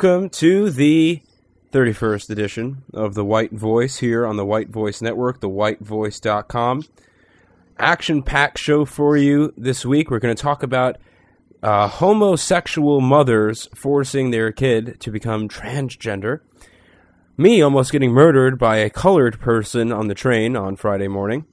Welcome to the 31st edition of The White Voice here on the White Voice Network, thewhitevoice.com. Action packed show for you this week. We're going to talk about uh, homosexual mothers forcing their kid to become transgender. Me almost getting murdered by a colored person on the train on Friday morning.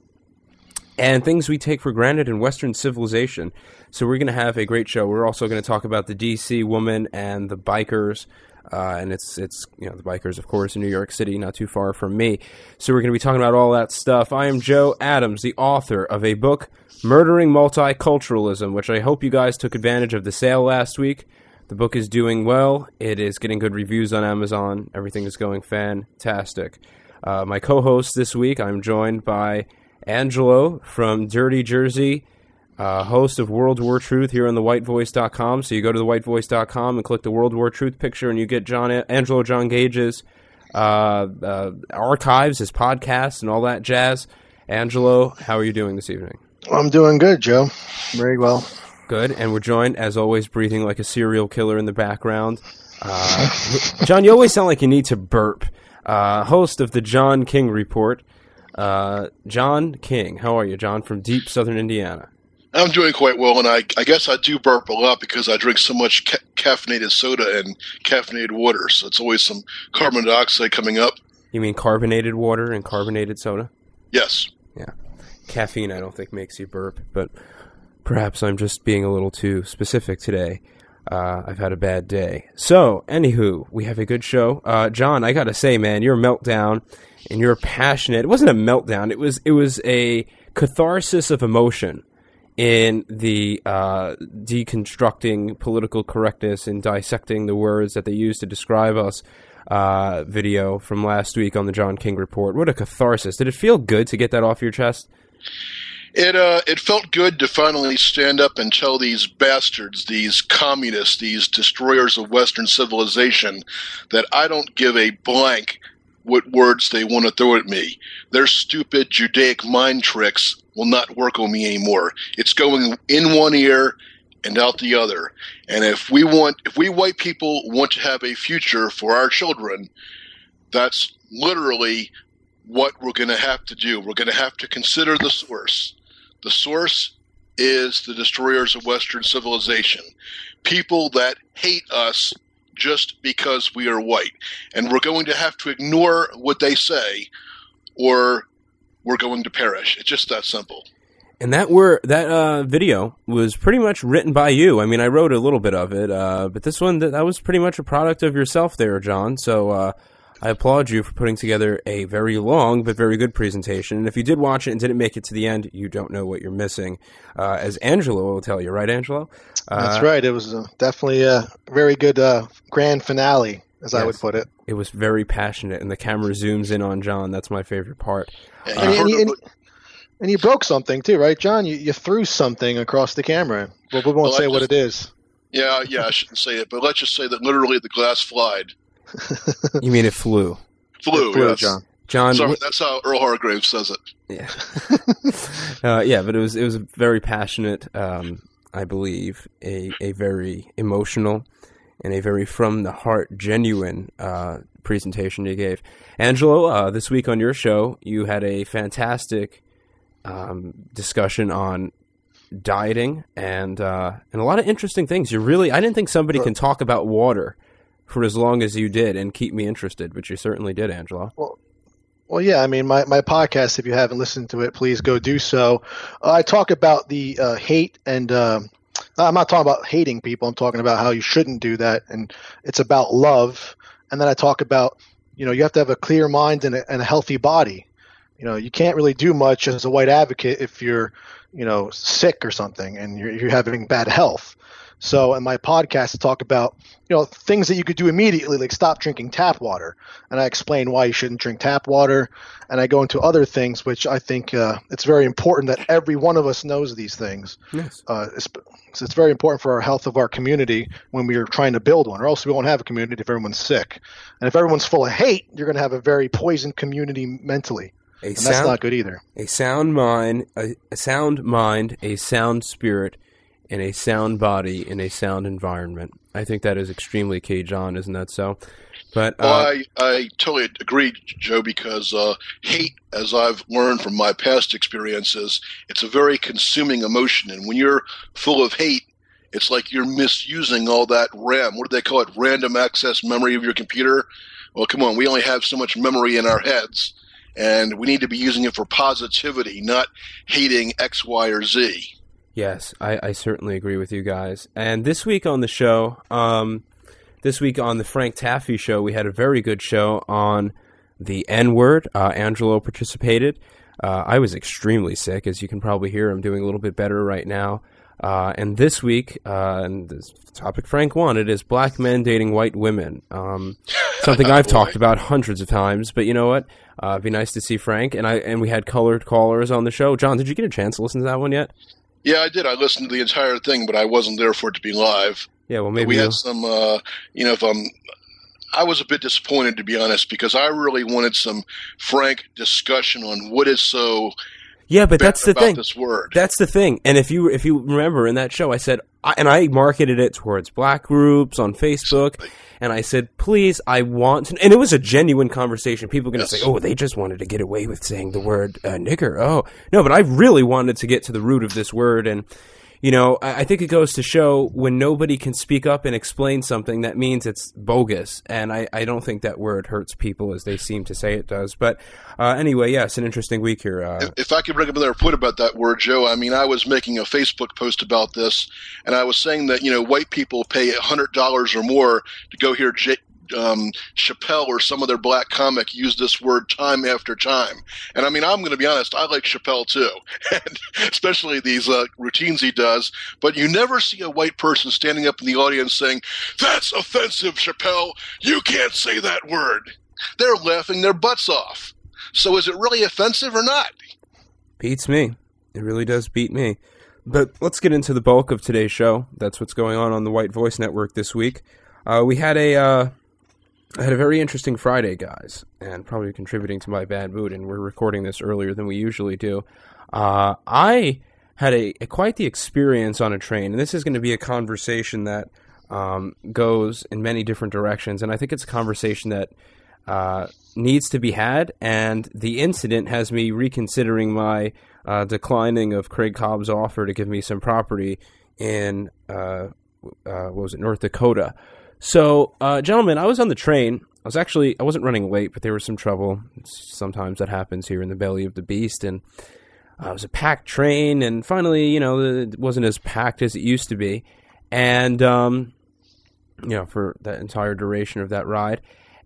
And things we take for granted in Western civilization. So we're going to have a great show. We're also going to talk about the DC woman and the bikers. Uh, and it's it's you know the bikers, of course, in New York City, not too far from me. So we're going to be talking about all that stuff. I am Joe Adams, the author of a book, "Murdering Multiculturalism," which I hope you guys took advantage of the sale last week. The book is doing well. It is getting good reviews on Amazon. Everything is going fantastic. Uh, my co-host this week, I'm joined by Angelo from Dirty Jersey uh, host of World War Truth here on the whitevoice.com. So you go to the whitevoice.com and click the World War Truth picture, and you get John Angelo John Gage's uh, uh, archives, his podcasts, and all that jazz. Angelo, how are you doing this evening? I'm doing good, Joe. Very well. Good. And we're joined, as always, breathing like a serial killer in the background. Uh, John, you always sound like you need to burp. Uh, host of the John King Report. Uh, John King, how are you, John, from deep southern Indiana? I'm doing quite well, and I, I guess I do burp a lot because I drink so much ca- caffeinated soda and caffeinated water. So it's always some carbon dioxide coming up. You mean carbonated water and carbonated soda? Yes. Yeah. Caffeine, I don't think makes you burp, but perhaps I'm just being a little too specific today. Uh, I've had a bad day. So, anywho, we have a good show. Uh, John, I gotta say, man, your meltdown and you're passionate. It wasn't a meltdown. It was it was a catharsis of emotion in the uh, deconstructing political correctness and dissecting the words that they use to describe us uh, video from last week on the John King report. What a catharsis! Did it feel good to get that off your chest? It uh, it felt good to finally stand up and tell these bastards, these communists, these destroyers of Western civilization, that I don't give a blank what words they want to throw at me. Their stupid Judaic mind tricks will not work on me anymore. It's going in one ear and out the other. And if we want, if we white people want to have a future for our children, that's literally what we're going to have to do. We're going to have to consider the source. The source is the destroyers of Western civilization. People that hate us just because we are white. And we're going to have to ignore what they say or we're going to perish. It's just that simple. And that were that uh, video was pretty much written by you. I mean, I wrote a little bit of it, uh, but this one that, that, was pretty much a product of yourself, there, John. So uh, I applaud you for putting together a very long but very good presentation. And if you did watch it and didn't make it to the end, you don't know what you're missing, uh, as Angelo will tell you, right, Angelo? That's uh, right. It was definitely a very good uh, grand finale, as yes. I would put it. It was very passionate, and the camera zooms in on John. That's my favorite part. And, and, and, and, you broke something too, right, John? You, you threw something across the camera. Well, we won't well, say just, what it is. Yeah, yeah, I shouldn't say it, but let's just say that literally the glass flied. you mean it flew? Flew, it flew yes. John. John, Sorry, that's how Earl Hargraves says it. Yeah, uh, yeah, but it was it was very passionate. Um, I believe a a very emotional and a very from the heart, genuine uh, presentation you gave. Angelo, uh, this week on your show, you had a fantastic um, discussion on dieting and uh, and a lot of interesting things. You really, I didn't think somebody can talk about water for as long as you did and keep me interested, but you certainly did, Angela. Well, well, yeah. I mean, my, my podcast, if you haven't listened to it, please go do so. Uh, I talk about the uh, hate and uh, I'm not talking about hating people. I'm talking about how you shouldn't do that, and it's about love. And then I talk about, you know, you have to have a clear mind and a, and a healthy body. You know, you can't really do much as a white advocate if you're, you know, sick or something and you're, you're having bad health. So, in my podcast, I talk about you know things that you could do immediately, like stop drinking tap water, and I explain why you shouldn't drink tap water, and I go into other things which I think uh, it's very important that every one of us knows these things. Yes. Uh, it's, it's very important for our health of our community when we are trying to build one, or else we won't have a community if everyone's sick, and if everyone's full of hate, you're going to have a very poisoned community mentally, A and that's not good either. a sound mind, a, a sound mind, a sound spirit, and a sound body in a sound environment. I think that is extremely key, John. Isn't that so? But uh, I, I totally agree, Joe, because uh, hate, as I've learned from my past experiences, it's a very consuming emotion. And when you're full of hate, it's like you're misusing all that RAM. What do they call it? Random access memory of your computer? Well, come on, we only have so much memory in our heads. And we need to be using it for positivity, not hating X, Y, or Z. Yes, I, I certainly agree with you guys. And this week on the show, um, this week on the Frank Taffy show, we had a very good show on the N word. Uh, Angelo participated. Uh, I was extremely sick, as you can probably hear. I'm doing a little bit better right now. Uh, and this week, uh, and the topic Frank wanted is black men dating white women. Um, something I've talked about hundreds of times, but you know what? Uh, it'd be nice to see Frank. And I and we had colored callers on the show. John, did you get a chance to listen to that one yet? Yeah, I did. I listened to the entire thing, but I wasn't there for it to be live. Yeah, well, maybe we had some, uh, you know, if I'm, I was a bit disappointed to be honest because I really wanted some frank discussion on what is so Yeah, but that's the thing. this word. That's the thing. And if you if you remember in that show, I said, I, and I marketed it towards black groups on Facebook, and I said, please, I want to. And it was a genuine conversation. People are going to Yes. say, oh, they just wanted to get away with saying the word uh, nigger. Oh, no, but I really wanted to get to the root of this word. And, you know, I, I think it goes to show when nobody can speak up and explain something, that means it's bogus. And I, I don't think that word hurts people as they seem to say it does. But uh, anyway, yes, an interesting week here. Uh, if, if I could bring up another point about that word, Joe, I mean, I was making a Facebook post about this, and I was saying that you know white people pay hundred dollars or more to go hear J- um, Chappelle or some other black comic use this word time after time. And I mean, I'm going to be honest, I like Chappelle too, and especially these uh, routines he does. But you never see a white person standing up in the audience saying, "That's offensive, Chappelle. You can't say that word." They're laughing their butts off. So is it really offensive or not? Beats me. It really does beat me. But let's get into the bulk of today's show. That's what's going on on the White Voice Network this week. Uh, we had a uh, I had a very interesting Friday, guys, and probably contributing to my bad mood. And we're recording this earlier than we usually do. Uh, I had a, a quite the experience on a train, and this is going to be a conversation that um, goes in many different directions. And I think it's a conversation that uh, needs to be had, and the incident has me reconsidering my uh, declining of Craig Cobb's offer to give me some property in uh, uh, what was it, North Dakota. So, uh, gentlemen, I was on the train. I was actually I wasn't running late, but there was some trouble. Sometimes that happens here in the belly of the beast, and uh, it was a packed train. And finally, you know, it wasn't as packed as it used to be, and um, you know, for that entire duration of that ride.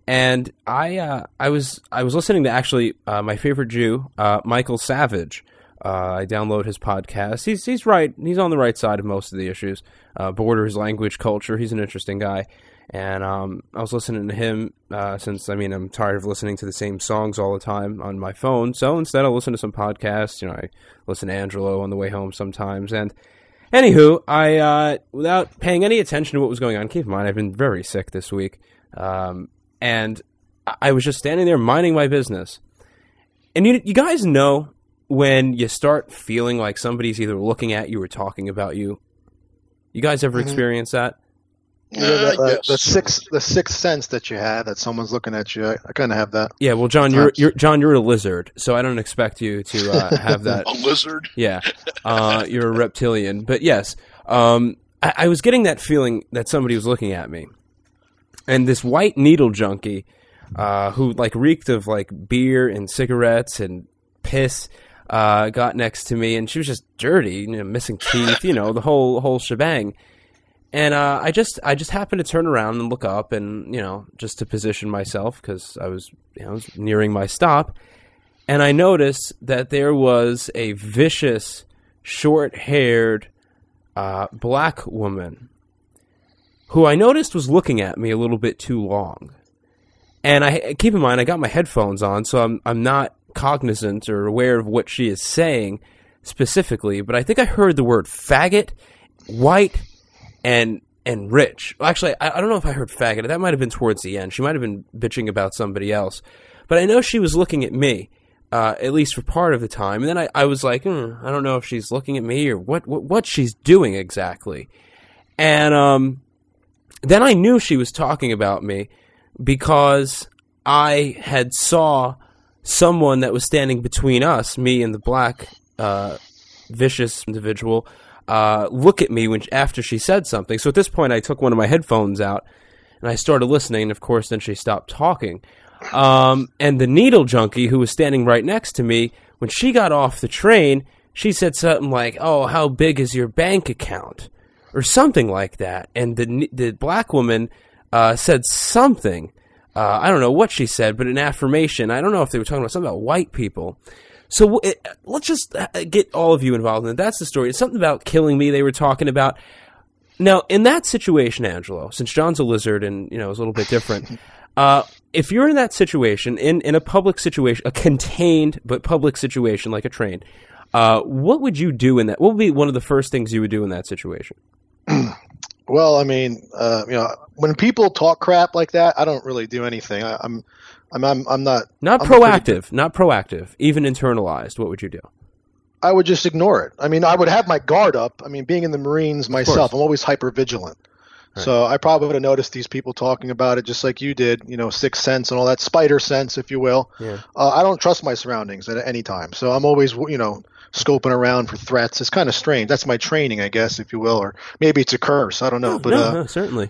And I, uh, I was, I was listening to actually uh, my favorite Jew, uh, Michael Savage. Uh, I download his podcast. He's he's right. He's on the right side of most of the issues. Uh, borders, language, culture. He's an interesting guy. And um, I was listening to him uh, since I mean I'm tired of listening to the same songs all the time on my phone. So instead, I'll listen to some podcasts. You know, I listen to Angelo on the way home sometimes. And anywho, I uh, without paying any attention to what was going on. Keep in mind, I've been very sick this week, um, and I- I was just standing there minding my business. And you, you guys know when you start feeling like somebody's either looking at you or talking about you. You guys ever Mhm. experience that? You know, Uh, that, uh, yes. the sixth the sixth sense that you had that someone's looking at you. I, I kind of have that. Yeah, well, John, you're, you're John, you're a lizard, so I don't expect you to uh, have that. A lizard? Yeah, uh, you're a reptilian, but yes, um, I, I was getting that feeling that somebody was looking at me, and this white needle junkie, uh, who like reeked of like beer and cigarettes and piss. Uh, got next to me, and she was just dirty, you know, missing teeth, you know, the whole whole shebang. And uh, I just I just happened to turn around and look up, and you know, just to position myself because I was you know I was nearing my stop, and I noticed that there was a vicious, short-haired uh, black woman who I noticed was looking at me a little bit too long. And I keep in mind I got my headphones on, so I'm I'm not cognizant or aware of what she is saying specifically, but I think I heard the word faggot, white, and and rich. Actually, I, I don't know if I heard faggot. That might have been towards the end. She might have been bitching about somebody else, but I know she was looking at me. Uh, at least for part of the time, and then I, I was like, hmm, I don't know if she's looking at me or what, what what she's doing exactly. And um, then I knew she was talking about me because I had saw someone that was standing between us, me and the black uh, vicious individual, uh, look at me when after she said something. So at this point, I took one of my headphones out and I started listening. And of course, then she stopped talking. Um, and the needle junkie who was standing right next to me, when she got off the train, she said something like, "Oh, how big is your bank account?" or something like that. And the the black woman uh, said something. Uh, I don't know what she said, but an affirmation. I don't know if they were talking about something about white people. So it, let's just uh, get all of you involved in it. That's the story. It's something about killing me. They were talking about. Now, in that situation, Angelo, since John's a lizard and you know is a little bit different, uh, if you're in that situation, in in a public situation, a contained but public situation like a train, uh, what would you do in that? What would be one of the first things you would do in that situation? well, I mean, uh, you know, when people talk crap like that, I don't really do anything. I, am I'm, I'm, I'm not not I'm proactive, pretty, not proactive, even internalized. What would you do? I would just ignore it. I mean, I would have my guard up. I mean, being in the Marines myself, I'm always hyper vigilant. Right. So I probably would have noticed these people talking about it just like you did, you know, sixth sense and all that spider sense, if you will. Yeah. Uh, I don't trust my surroundings at any time, so I'm always, you know, scoping around for threats. It's kind of strange. That's my training, I guess, if you will, or maybe it's a curse. I don't know, no, but no, uh, no, certainly.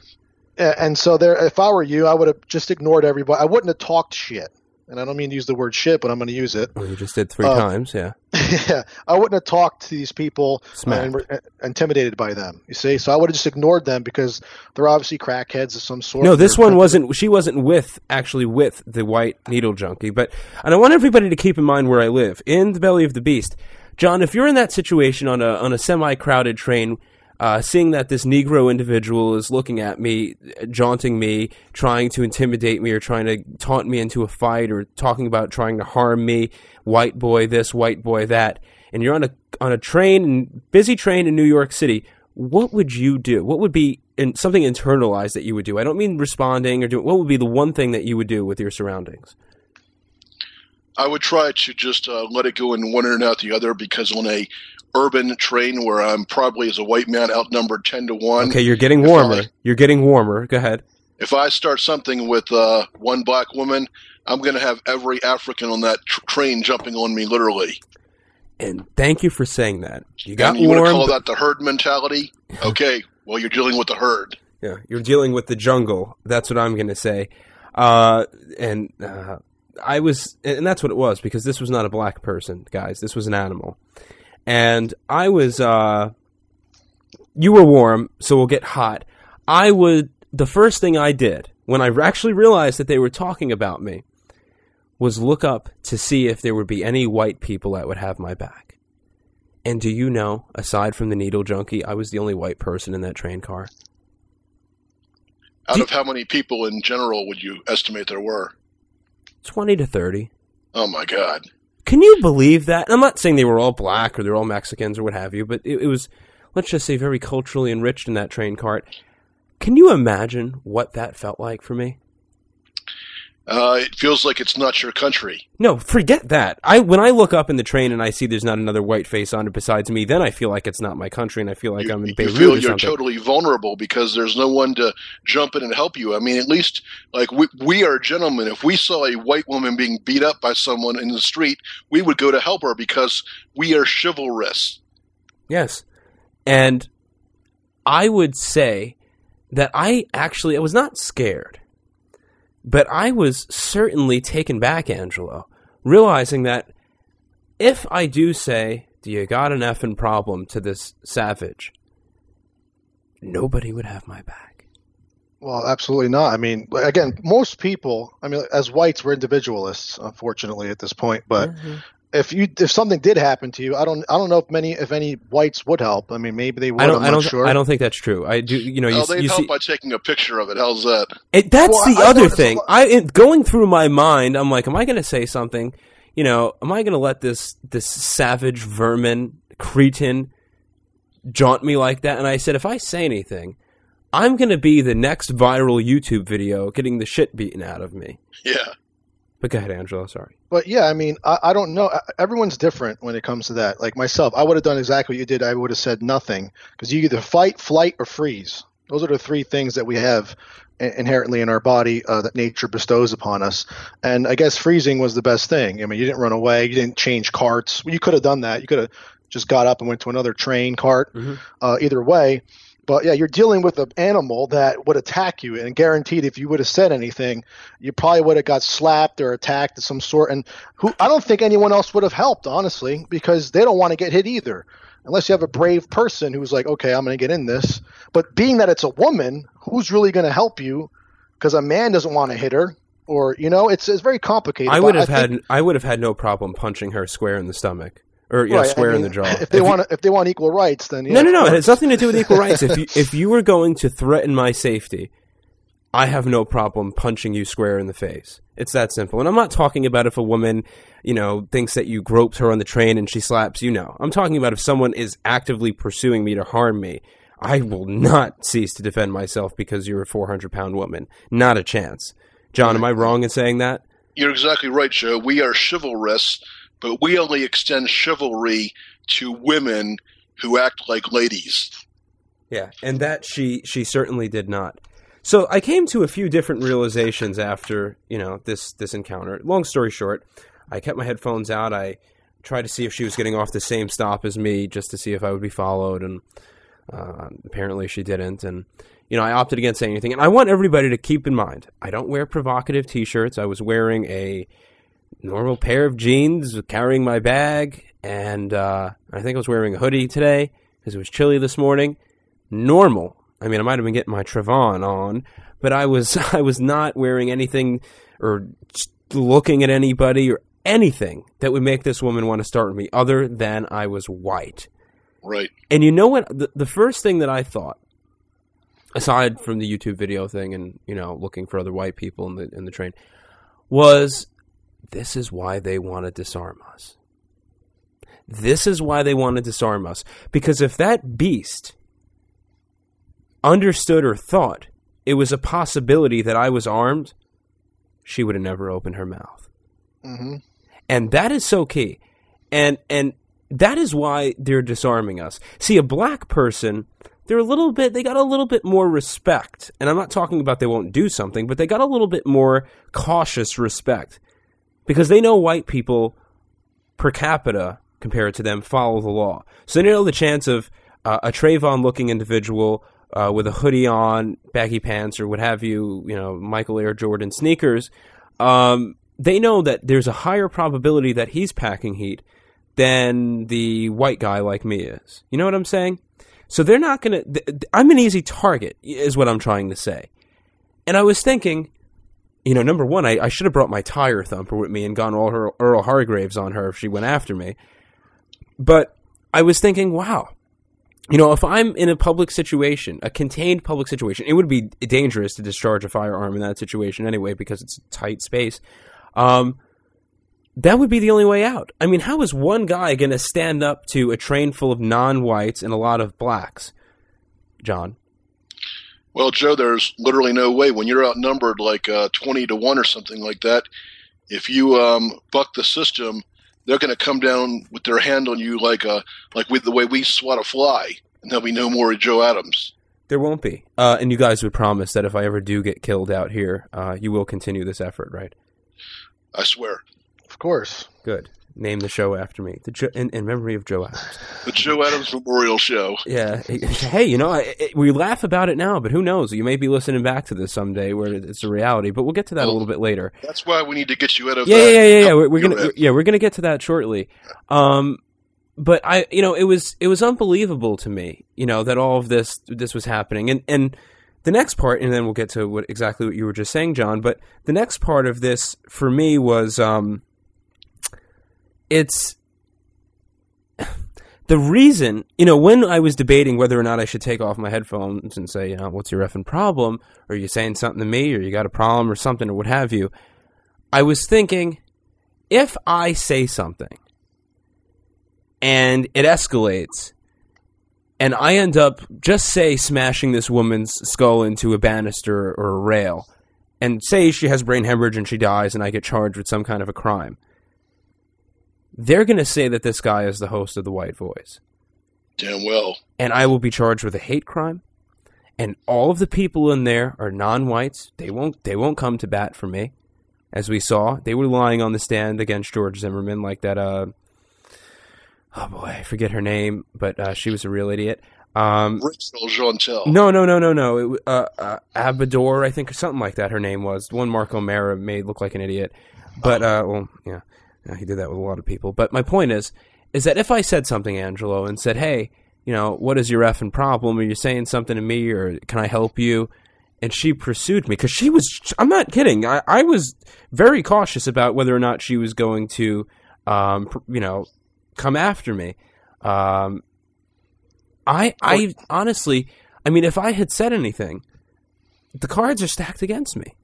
And so there, if I were you, I would have just ignored everybody. I wouldn't have talked shit and I don't mean to use the word shit, but I'm going to use it. Well, you just did three uh, times, yeah. yeah, I wouldn't have talked to these people uh, and uh, intimidated by them. You see, so I would have just ignored them because they're obviously crackheads of some sort. No, this one wasn't. She wasn't with actually with the white needle junkie. But and I want everybody to keep in mind where I live in the belly of the beast. John, if you're in that situation on a on a semi crowded train uh, seeing that this Negro individual is looking at me, jaunting me, trying to intimidate me, or trying to taunt me into a fight, or talking about trying to harm me, white boy this, white boy that, and you're on a on a train, busy train in New York City, what would you do? What would be in, something internalized that you would do? I don't mean responding or doing. What would be the one thing that you would do with your surroundings? I would try to just uh, let it go in one ear and out the other because on a urban train where I'm probably as a white man outnumbered ten to one. Okay, you're getting warmer. I, you're getting warmer. Go ahead. If I start something with uh, one black woman, I'm going to have every African on that tr- train jumping on me, literally. And thank you for saying that. You got and you warmed. want to call that the herd mentality? Okay, well you're dealing with the herd. Yeah, you're dealing with the jungle. That's what I'm going to say. Uh, and uh, I was, and that's what it was because this was not a black person, guys. This was an animal and I was uh you were warm, so we'll get hot. I would the first thing I did when I actually realized that they were talking about me was look up to see if there would be any white people that would have my back. And do you know, aside from the needle junkie, I was the only white person in that train car. Out do of how many people in general would you estimate there were? 20 to 30. Oh my god. Can you believe that? And I'm not saying they were all black or they're all Mexicans or what have you, but it, it was, let's just say, very culturally enriched in that train cart. Can you imagine what that felt like for me? Uh, it feels like it's not your country. No, forget that. I when I look up in the train and I see there's not another white face on it besides me, then I feel like it's not my country and I feel like you, I'm in Beirut. You feel you're totally vulnerable because there's no one to jump in and help you. I mean, at least like we, we are gentlemen. If we saw a white woman being beat up by someone in the street, we would go to help her because we are chivalrous. Yes, and I would say that I actually I was not scared. But I was certainly taken back, Angelo, realizing that if I do say, "Do you got an effing problem?" to this savage, nobody would have my back. Well, absolutely not. I mean, again, most people. I mean, as whites, we're individualists, unfortunately, at this point. But mm-hmm. If you if something did happen to you, I don't I don't know if many if any whites would help. I mean, maybe they would. I don't. I'm I don't. sure. I don't think that's true. I do. You know, you, Oh, they'd you help see. by taking a picture of it. How's that? It, that's Well, the I other noticed a thing. I it, going through my mind, I'm like, am I going to say something? You know, am I going to let this this savage vermin cretin jaunt me like that? And I said, if I say anything, I'm going to be the next viral YouTube video getting the shit beaten out of me. Yeah. But go ahead, Angela. Sorry. But yeah, I mean, I, I don't know. Everyone's different when it comes to that. Like myself, I would have done exactly what you did. I would have said nothing because you either fight, flight, or freeze. Those are the three things that we have inherently in our body uh, that nature bestows upon us. And I guess freezing was the best thing. I mean, you didn't run away, you didn't change carts. Well, you could have done that. You could have just got up and went to another train cart. Mhm. Uh, either way. But yeah, you're dealing with an animal that would attack you, and guaranteed, if you would have said anything, you probably would have got slapped or attacked of some sort. And who I don't think anyone else would have helped, honestly, because they don't want to get hit either, unless you have a brave person who's like, okay, I'm going to get in this. But being that it's a woman, who's really going to help you? Because a man doesn't want to hit her, or you know, it's it's very complicated. I would have think- had. I would have had no problem punching her square in the stomach or you know, right, I square in the jaw. If they you- want, if they want equal rights, then yeah, no, no, no. It has nothing to do with equal rights. If you if you were going to threaten my safety, I have no problem punching you square in the face. It's that simple. And I'm not talking about if a woman, you know, thinks that you groped her on the train and she slaps you. No, I'm talking about if someone is actively pursuing me to harm me. I will not cease to defend myself because you're a 400 pound woman. Not a chance. John, am I wrong in saying that? You're exactly right, Joe. We are chivalrous, but we only extend chivalry to women who act like ladies. Yeah, and that she she certainly did not. So I came to a few different realizations after you know this this encounter. Long story short, I kept my headphones out. I tried to see if she was getting off the same stop as me, just to see if I would be followed, and uh, apparently she didn't. And you know I opted against saying anything. And I want everybody to keep in mind: I don't wear provocative T-shirts. I was wearing a normal pair of jeans, carrying my bag, and uh, I think I was wearing a hoodie today because it was chilly this morning normal. I mean, I might have been getting my Trayvon on, but I was I was not wearing anything or looking at anybody or anything that would make this woman want to start with me other than I was white. Right. And you know what? The, the first thing that I thought, aside from the YouTube video thing and you know looking for other white people in the in the train, was this is why they want to disarm us. This is why they want to disarm us because if that beast understood or thought it was a possibility that I was armed, she would have never opened her mouth. Mm -hmm. And that is so key. And and that is why they're disarming us. See, a black person, they're a little bit they got a little bit more respect. And I'm not talking about they won't do something, but they got a little bit more cautious respect. Because they know white people per capita compared to them follow the law. So they know the chance of uh, a Trayvon looking individual uh, with a hoodie on, baggy pants, or what have you, you know, Michael Air Jordan sneakers, um, they know that there's a higher probability that he's packing heat than the white guy like me is. You know what I'm saying? So they're not going to. Th- I'm an easy target, is what I'm trying to say. And I was thinking, you know, number one, I, I should have brought my tire thumper with me and gone all her Earl Hargraves on her if she went after me. But I was thinking, wow, you know, if I'm in a public situation, a contained public situation, it would be dangerous to discharge a firearm in that situation anyway because it's a tight space. Um, that would be the only way out. I mean, how is one guy going to stand up to a train full of non-whites and a lot of blacks? John, Well, Joe, there's literally no way when you're outnumbered like uh, 20 to 1 or something like that. If you um, buck the system, they're going to come down with their hand on you like a, like with the way we swat a fly, and there'll be no more Joe Adams. there won't be. Uh, and you guys would promise that if I ever do get killed out here, uh, you will continue this effort, right? I swear. Of course. Good. Name the show after me, the jo- in, in memory of Joe Adams. The Joe Adams Memorial Show. Yeah. Hey, you know, it, we laugh about it now, but who knows? You may be listening back to this someday where it's a reality. But we'll get to that a Oh. little bit later. That's why we need to get you out of Yeah, that. yeah, yeah, yeah. We're, we're gonna, right. yeah, we're gonna get to that shortly. Um, but I, you know, it was it was unbelievable to me, you know, that all of this this was happening, and and the next part, and then we'll get to what exactly what you were just saying, John. But the next part of this for me was, um, it's the reason, you know, when I was debating whether or not I should take off my headphones and say, you know, what's your effing problem? Or you saying something to me, or you got a problem or something, or what have you. I was thinking, if I say something and it escalates, and I end up just say smashing this woman's skull into a banister or a rail, and say she has brain hemorrhage and she dies, and I get charged with some kind of a crime, they're going to say that this guy is the host of the White Voice Damn well. and I will be charged with a hate crime. And all of the people in there are non-whites. They won't. They won't come to bat for me, as we saw. They were lying on the stand against George Zimmerman, like that. Uh, oh boy, I forget her name, but uh, she was a real idiot. Um, Rachel no, no, no, no, no. It, uh, uh, Abador, I think, or something like that. Her name was the one. Mark O'Mara made look like an idiot, but uh, well, yeah, yeah, he did that with a lot of people. But my point is, is that if I said something, Angelo, and said, "Hey, you know, what is your effing problem? Are you saying something to me, or can I help you?" And she pursued me because she was. I'm not kidding. I, I was very cautious about whether or not she was going to, um, pr- you know, come after me. Um, I, I honestly, I mean, if I had said anything, the cards are stacked against me.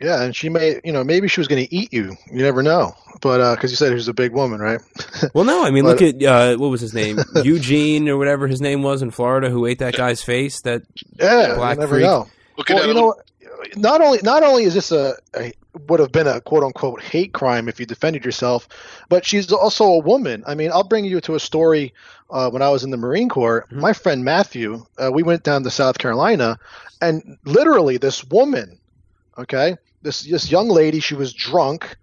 Yeah, and she may, you know, maybe she was going to eat you. You never know. But because you said she was a big woman, right? Well, no, I mean, But- look at uh, what was his name, Eugene or whatever his name was in Florida, who ate that guy's face. That Yeah, Black you never freak. know. Look at Well, that. you know, not only not only is this a, a would have been a quote unquote hate crime if you defended yourself, but she's also a woman. I mean, I'll bring you to a story. Uh, when I was in the Marine Corps, Mhm. my friend Matthew, uh, we went down to South Carolina, and literally this woman, okay, this this young lady, she was drunk,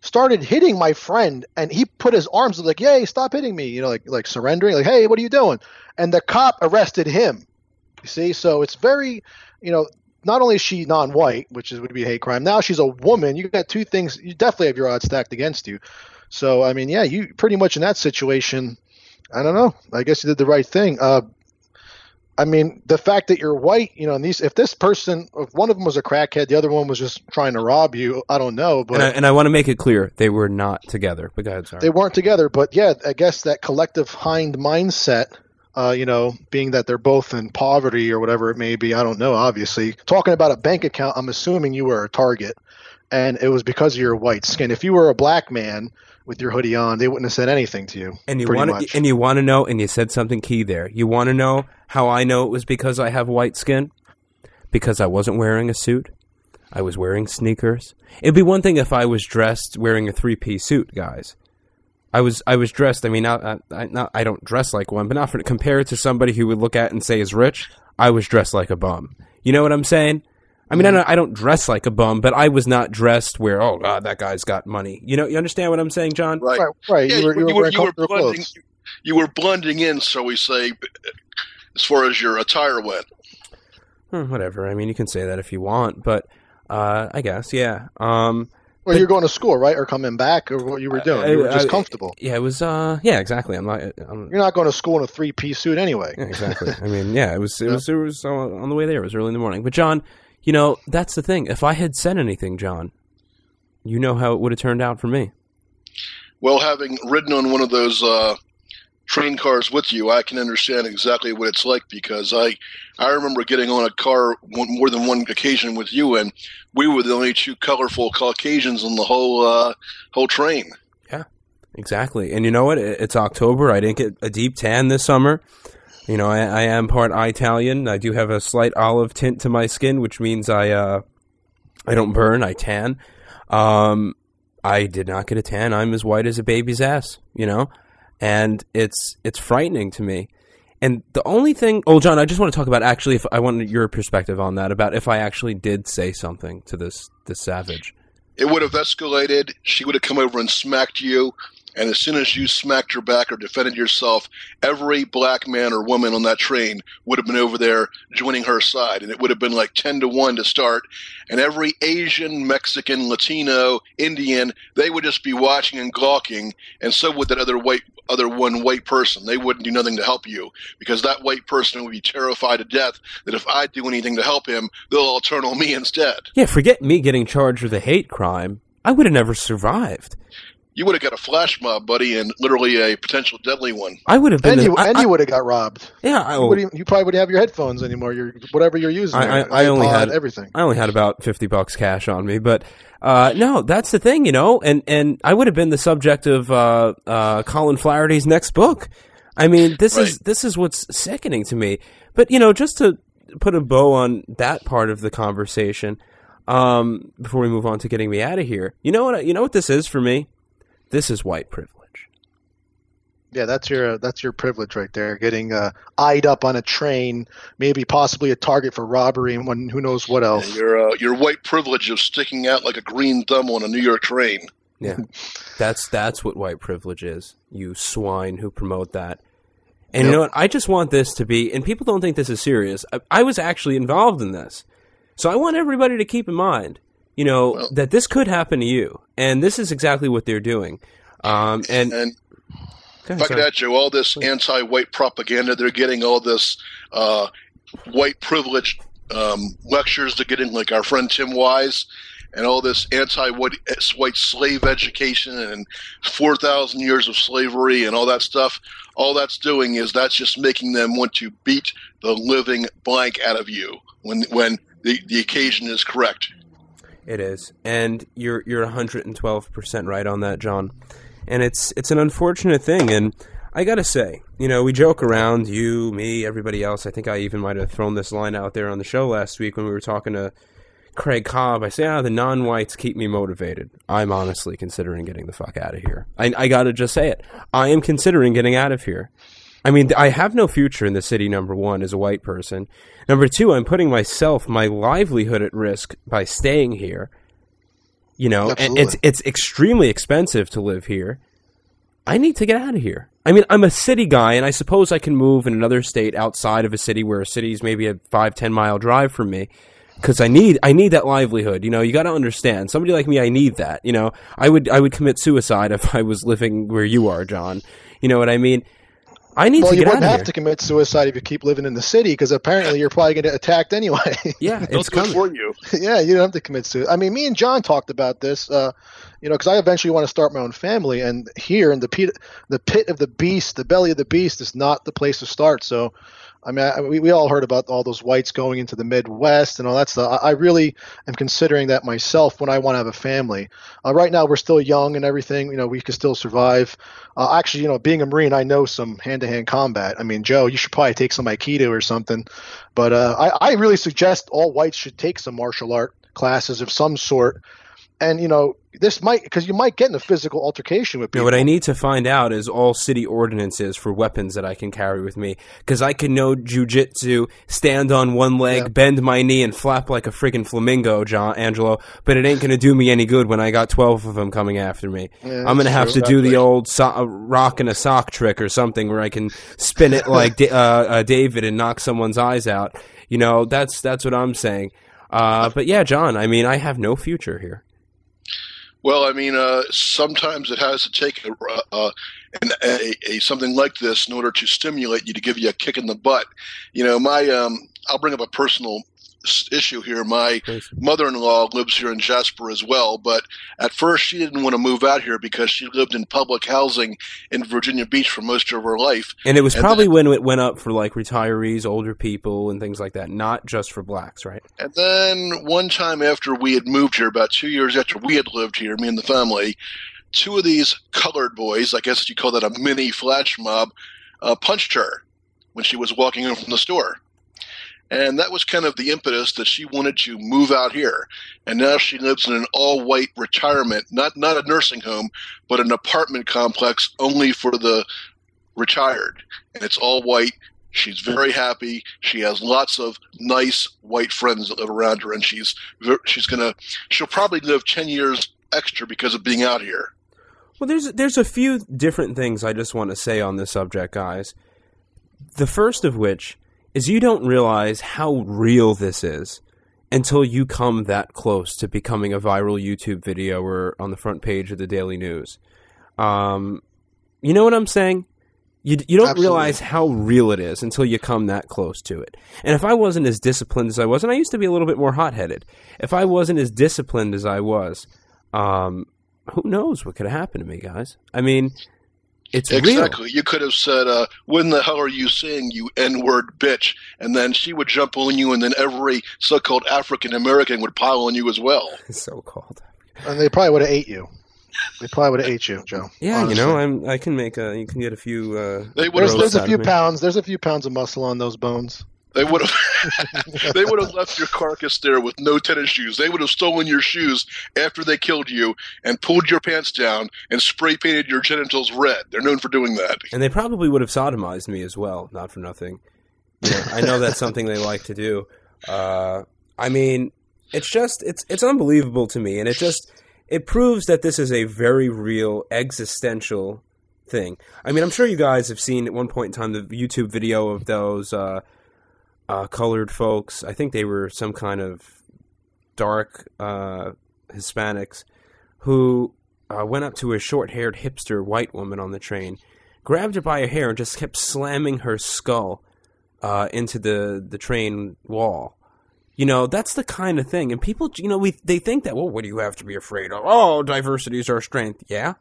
started hitting my friend, and he put his arms like, "Yay, stop hitting me!" You know, like like surrendering, like, "Hey, what are you doing?" And the cop arrested him. You see, so it's very, you know, not only is she non-white, which is would be a hate crime. Now she's a woman. You got two things. You definitely have your odds stacked against you. So I mean, yeah, you pretty much in that situation. I don't know. I guess you did the right thing. Uh, I mean, the fact that you're white, you know, and these, if this person, if one of them was a crackhead, the other one was just trying to rob you. I don't know, but and I, and I want to make it clear they were not together. But go ahead, sorry. they weren't together. But yeah, I guess that collective hind mindset, uh, you know, being that they're both in poverty or whatever it may be, I don't know, obviously. Talking about a bank account, I'm assuming you were a target and it was because of your white skin. If you were a black man with your hoodie on, they wouldn't have said anything to you. and you want much. and you want to know, and you said something key there. You want to know how I know it was because I have white skin? Because I wasn't wearing a suit. I was wearing sneakers. It'd be one thing if I was dressed wearing a three piece suit, guys. I was I was dressed. I mean, not, I, I, not I don't dress like one, but not for compared to somebody who would look at and say is rich. I was dressed like a bum. You know what I'm saying? I mean, I, don't, I don't dress like a bum, but I was not dressed where oh god that guy's got money. You know, you understand what I'm saying, John? right. right, right. Yeah, you were, you were wearing you were blending. clothes. You were blending in, so we say, as far as your attire went. Hmm, whatever. I mean, you can say that if you want, but uh, I guess, yeah. Um, Well, you're going to school, right? Or coming back, or what you were doing? I- You were just I- comfortable. yeah, it was. Uh, yeah, exactly. I'm not. I'm, You're not going to school in a three piece suit anyway. yeah, exactly. I mean, yeah, it was. It Yeah. was. It was uh, on the way there. It was early in the morning. But John, you know, that's the thing. If I had said anything, John, you know how it would have turned out for me. Well, having ridden on one of those uh, train cars with you, I can understand exactly what it's like because I I remember getting on a car one, more than one occasion with you, and we were the only two colorful Caucasians on the whole uh, whole train. Yeah, exactly. And you know what? It's October. I didn't get a deep tan this summer. You know, I, I am part Italian. I do have a slight olive tint to my skin, which means I uh, I don't burn. I tan. Um, I did not get a tan. I'm as white as a baby's ass. You know, and it's it's frightening to me. And the only thing, oh, John, I just want to talk about actually. If I wanted your perspective on that, about if I actually did say something to this this savage. it would have escalated. She would have come over and smacked you. And as soon as you smacked her back or defended yourself, every black man or woman on that train would have been over there joining her side. And it would have been like 10 to 1 to start. And every Asian, Mexican, Latino, Indian, they would just be watching and gawking. And so would that other white, other one white person. They wouldn't do nothing to help you because that white person would be terrified to death that if I do anything to help him, they'll all turn on me instead. Yeah, forget me getting charged with a hate crime. I would have never survived. You would have got a flash mob, buddy, and literally a potential deadly one. I would have been. And the- you, I- and I- you would have got robbed. yeah, I, You, wouldn't you probably wouldn't have your headphones anymore. Your whatever you're using. I- I- I only had- everything. I only had about fifty bucks cash on me, but uh, no, that's the thing, you know. And and I would have been the subject of uh, uh, Colin Flaherty's next book. I mean, this is this is what's sickening to me. But you know, just to put a bow on that part of the conversation, um, before we move on to getting me out of here, you know what? You know what this is for me? This is white privilege. Yeah, that's your that's your privilege right there. Getting uh, eyed up on a train, maybe possibly a target for robbery, and one, who knows what else. Your uh, your white privilege of sticking out like a green thumb on a New York train. Yeah, that's that's what white privilege is. You swine who promote that. And you know what? I just want this to be, and people don't think this is serious. I, I was actually involved in this, so I want everybody to keep in mind, you know, Well- that this could happen to you, and this is exactly what they're doing. Um, and And ahead, could sorry. add you, all this anti-white propaganda they're getting, all this uh, white privilege um, lectures they're getting, like our friend Tim Wise, and all this anti-white white slave education and four thousand years of slavery and all that stuff. All that's doing is that's just making them want to beat the living blank out of you when when the, the occasion is correct. It is, and you're you're 112 percent right on that, John. And it's it's an unfortunate thing, and I gotta say, you know, we joke around, you, me, everybody else. I think I even might have thrown this line out there on the show last week when we were talking to Craig Cobb. I say, ah, the non-whites keep me motivated. I'm honestly considering getting the fuck out of here. I, I gotta just say it. I am considering getting out of here. I mean, I have no future in the city, number one, as a white person. Number two, I'm putting myself, my livelihood at risk by staying here. You know, Absolutely. it's it's extremely expensive to live here. I need to get out of here. I mean, I'm a city guy, and I suppose I can move in another state outside of a city where a city is maybe a five, ten mile drive from me. Because I need, I need that livelihood. You know, you got to understand. Somebody like me, I need that. You know, I would, I would commit suicide if I was living where you are, John. You know what I mean? I need Well, to you get out wouldn't have to commit suicide if you keep living in the city, because apparently you're probably going to get attacked anyway. yeah, it's coming. for you. yeah, you don't have to commit suicide. I mean, me and John talked about this, uh, you know, because I eventually want to start my own family, and here in the pit, the pit of the beast, the belly of the beast, is not the place to start. So, I mean, I, we, we all heard about all those whites going into the Midwest and all that stuff. I, I really am considering that myself when I want to have a family. Uh, right now, we're still young and everything. You know, we can still survive. Uh, actually, you know, being a Marine, I know some hand-to-hand combat. I mean, Joe, you should probably take some Aikido or something. But uh, I, I really suggest all whites should take some martial art classes of some sort. And you know, this might because you might get in a physical altercation with people. what I need to find out is all city ordinances for weapons that I can carry with me. Because I can know jujitsu, stand on one leg, Yeah. bend my knee, and flap like a freaking flamingo, John Angelo. But it ain't going to do me any good when I got 12 of them coming after me. Yeah, I'm going to have true. to do the old so- uh, rock and a sock trick or something where I can spin it like uh, uh, David and knock someone's eyes out. You know, that's, that's what I'm saying. Uh, but yeah, John, I mean, I have no future here. Well, I mean, uh, sometimes it has to take a, a, a something like this in order to stimulate you to give you a kick in the butt. You know, my um, I'll bring up a personal issue here. My mother-in-law lives here in Jasper as well, but at first she didn't want to move out here because she lived in public housing in Virginia Beach for most of her life. And it was And probably when it went up for like retirees, older people, and things like that, not just for blacks, right? And then one time after we had moved here, about two years after we had lived here, me and the family, two of these colored boys, I guess you call that a mini flash mob, uh, punched her when she was walking in from the store. And that was kind of the impetus that she wanted to move out here. And now she lives in an all white retirement, not, not a nursing home, but an apartment complex only for the retired. And it's all white. She's very happy. She has lots of nice white friends that live around her, and she's she's gonna she'll probably live ten years extra because of being out here. Well, there's there's a few different things I just want to say on this subject, guys. The first of which is you don't realize how real this is until you come that close to becoming a viral YouTube video or on the front page of the Daily News. Um, you know what I'm saying? You, you don't Absolutely. realize how real it is until you come that close to it. And if I wasn't as disciplined as I was, and I used to be a little bit more hot headed, if I wasn't as disciplined as I was, um, who knows what could have happened to me, guys? I mean, it's real. Exactly. You could have said, uh, "When the hell are you saying, you N-word bitch?" And then she would jump on you, and then every so-called African American would pile on you as well. so called. And they probably would have ate you. They probably would have ate you, Joe. Yeah, honestly. you know, I'm. I can make a. You can get a few. Uh, They There's, there's a few pounds. There's a few pounds of muscle on those bones. They would have. they would have left your carcass there with no tennis shoes. They would have stolen your shoes after they killed you and pulled your pants down and spray painted your genitals red. They're known for doing that. and they probably would have sodomized me as well, not for nothing. You know, I know that's something they like to do. Uh, I mean, it's just it's it's unbelievable to me, and it just it proves that this is a very real existential thing. I mean, I'm sure you guys have seen at one point in time the YouTube video of those uh, uh, colored folks. I think they were some kind of dark uh, Hispanics who uh, went up to a short-haired hipster white woman on the train, grabbed her by her hair, and just kept slamming her skull uh, into the the train wall. You know, that's the kind of thing. And people, you know, we they think that, well, what do you have to be afraid of? Oh, diversity is our strength. Yeah.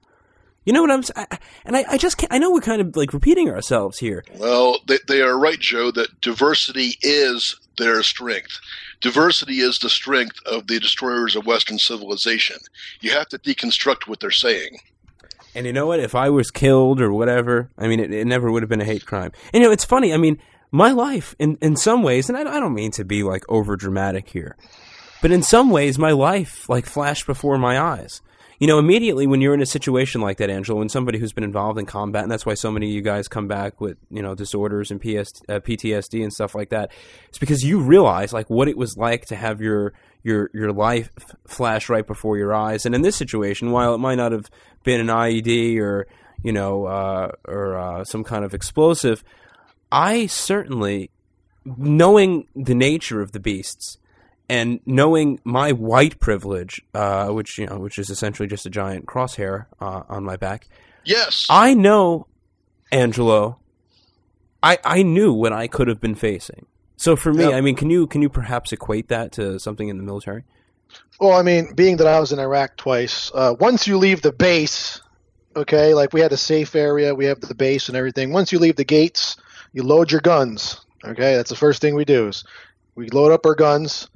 You know what I'm saying? And I, I just can't, I know we're kind of like repeating ourselves here. Well, they, they are right, Joe, that diversity is their strength. Diversity is the strength of the destroyers of Western civilization. You have to deconstruct what they're saying. And you know what? If I was killed or whatever, I mean, it, it never would have been a hate crime. And you know, it's funny. I mean, my life, in in some ways, and I, I don't mean to be like over dramatic here, but in some ways, my life like flashed before my eyes. You know, immediately when you're in a situation like that, Angelo, when somebody who's been involved in combat, and that's why so many of you guys come back with you know disorders and PS, uh, PTSD and stuff like that, it's because you realize like what it was like to have your your your life flash right before your eyes. And in this situation, while it might not have been an IED or you know uh, or uh, some kind of explosive, I certainly, knowing the nature of the beasts and knowing my white privilege, uh, which you know, which is essentially just a giant crosshair uh, on my back, Yes. I know, Angelo. I I knew what I could have been facing. So for me, Yep. I mean, can you can you perhaps equate that to something in the military? Well, I mean, being that I was in Iraq twice, uh, once you leave the base, okay, like we had a safe area, we have the base and everything. Once you leave the gates, you load your guns. Okay, that's the first thing we do is we load up our guns,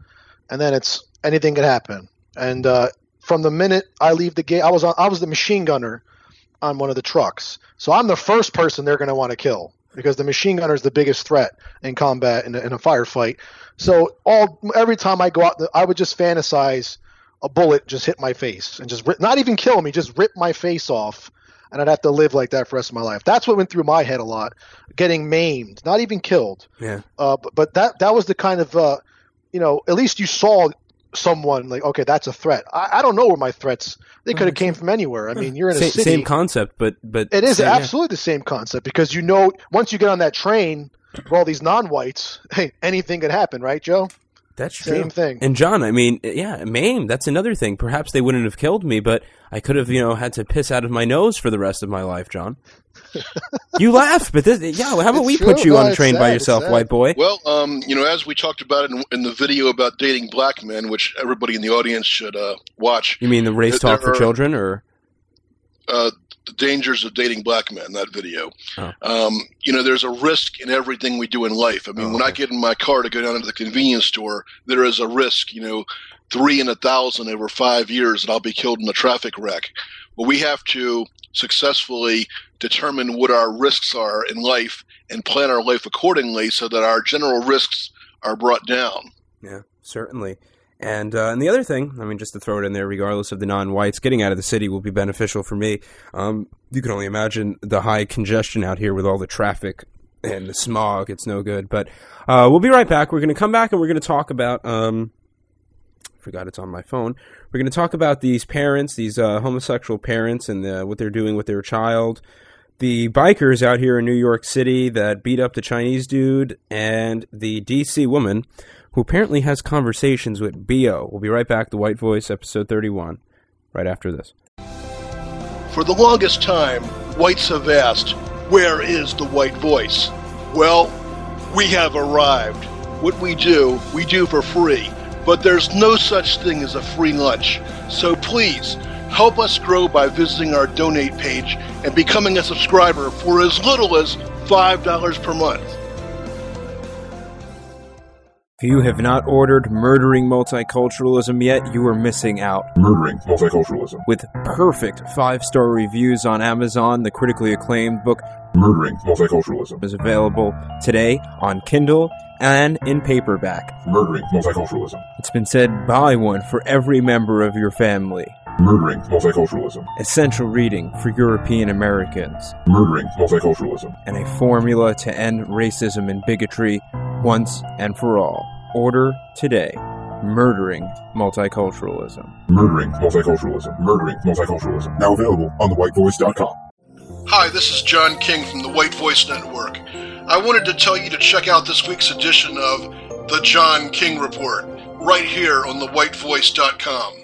and then it's anything could happen. And uh, from the minute I leave the gate, I was on, I was the machine gunner on one of the trucks, so I'm the first person they're going to want to kill because the machine gunner is the biggest threat in combat in a, in a firefight. So all every time I go out, I would just fantasize a bullet just hit my face and just rip, not even kill me, just rip my face off, and I'd have to live like that for the rest of my life. That's what went through my head a lot, getting maimed, not even killed. Yeah. Uh, but, but that that was the kind of uh, you know, at least you saw someone like, okay, that's a threat. I, I don't know where my threats. They could have came from anywhere. I mean, you're in a Same, city. same concept, but but It is same- yeah. absolutely the same concept because you know once you get on that train with all these non-whites, hey, anything could happen, right, Joe? That's true. Same thing. And John, I mean, yeah, maimed. That's another thing. Perhaps they wouldn't have killed me, but I could have, you know, had to piss out of my nose for the rest of my life, John. you laugh, but this, yeah. How about It's we true. put you No, on a train by sad. It's yourself, white boy? Well, um, you know, as we talked about it in, in the video about dating black men, which everybody in the audience should uh, watch, You mean the race talk for are- children, or uh, the dangers of dating black men. That video. Oh. Um, you know, there's a risk in everything we do in life. I mean, Oh, when I get in my car to go down to the convenience store, there is a risk. You know, three in a thousand over five years that I'll be killed in a traffic wreck. But we have to successfully determine what our risks are in life and plan our life accordingly, so that our general risks are brought down. Yeah, certainly. And uh, and the other thing, I mean, just to throw it in there, regardless of the non-whites, getting out of the city will be beneficial for me. Um, you can only imagine the high congestion out here with all the traffic and the smog. It's no good. But uh, we'll be right back. We're going to come back and we're going to talk about. Um, forgot it's on my phone. We're going to talk about these parents, these uh, homosexual parents, and the, what they're doing with their child. The bikers out here in New York City that beat up the Chinese dude, and the DC woman who apparently has conversations with Bo. We'll be right back. The White Voice, episode 31, right after this. For the longest time, whites have asked, Where is the white voice? Well, we have arrived. What we do, we do for free. But there's no such thing as a free lunch. So please, help us grow by visiting our donate page and becoming a subscriber for as little as $5 per month. If you have not ordered Murdering Multiculturalism yet, you are missing out. Murdering Multiculturalism. With perfect five star reviews on Amazon, the critically acclaimed book Murdering Multiculturalism is available today on Kindle and in paperback. Murdering Multiculturalism. It's been said buy one for every member of your family. Murdering Multiculturalism. Essential reading for European Americans. Murdering Multiculturalism. And a formula to end racism and bigotry once and for all. Order today. Murdering Multiculturalism. Murdering Multiculturalism. Murdering Multiculturalism. Now available on thewhitevoice.com. Hi, this is John King from the White Voice Network. I wanted to tell you to check out this week's edition of The John King Report right here on thewhitevoice.com.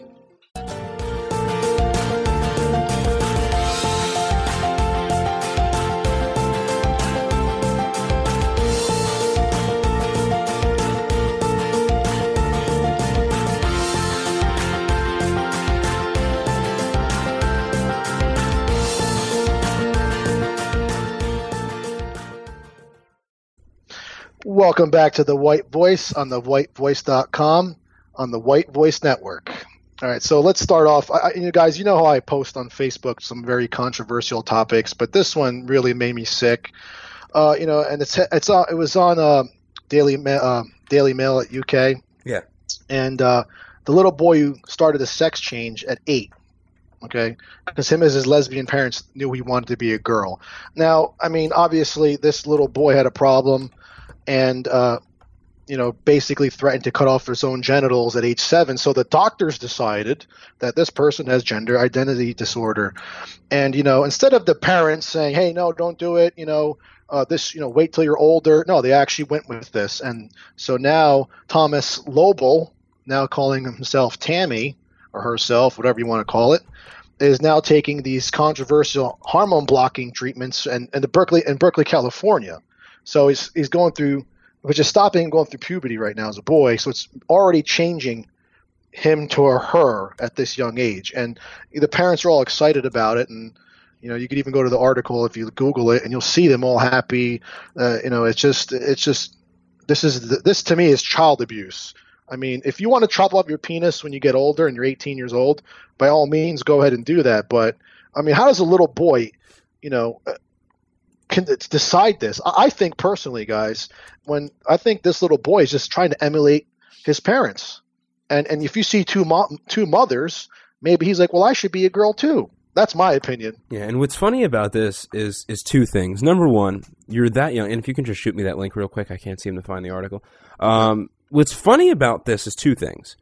Welcome back to the White Voice on the whitevoice.com on the White Voice Network. All right, so let's start off. I, you guys, you know how I post on Facebook some very controversial topics, but this one really made me sick. Uh, you know, and it's it's uh, it was on uh, Daily Ma- uh, Daily Mail at UK. Yeah. And uh, the little boy who started a sex change at eight. Okay, because him as his lesbian parents knew he wanted to be a girl. Now, I mean, obviously, this little boy had a problem and uh, you know basically threatened to cut off his own genitals at age seven. So the doctors decided that this person has gender identity disorder, and you know instead of the parents saying, "Hey, no, don't do it," you know. Uh, this, you know, wait till you're older. No, they actually went with this, and so now Thomas Lobel, now calling himself Tammy or herself, whatever you want to call it, is now taking these controversial hormone blocking treatments and, and the Berkeley in Berkeley, California. So he's he's going through, which is stopping going through puberty right now as a boy. So it's already changing him to her at this young age, and the parents are all excited about it. And you know, you could even go to the article if you Google it, and you'll see them all happy. Uh, you know, it's just it's just this is this to me is child abuse. I mean, if you want to chop up your penis when you get older and you're 18 years old, by all means, go ahead and do that. But I mean, how does a little boy, you know, can decide this. I think personally, guys, when I think this little boy is just trying to emulate his parents, and and if you see two mo- two mothers, maybe he's like, well, I should be a girl too. That's my opinion. Yeah, and what's funny about this is is two things. Number one, you're that young, and if you can just shoot me that link real quick, I can't seem to find the article. Um, what's funny about this is two things.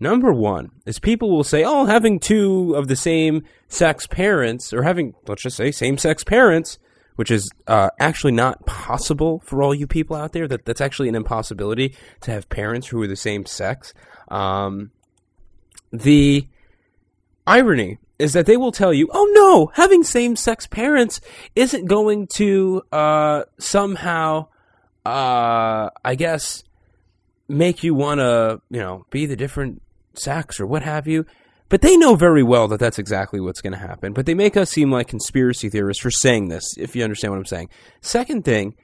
Number one is people will say, "Oh, having two of the same sex parents, or having let's just say same sex parents." Which is uh, actually not possible for all you people out there. That that's actually an impossibility to have parents who are the same sex. Um, the irony is that they will tell you, "Oh no, having same-sex parents isn't going to uh, somehow, uh, I guess, make you want to, you know, be the different sex or what have you." But they know very well that that's exactly what's going to happen. But they make us seem like conspiracy theorists for saying this, if you understand what I'm saying. Second thing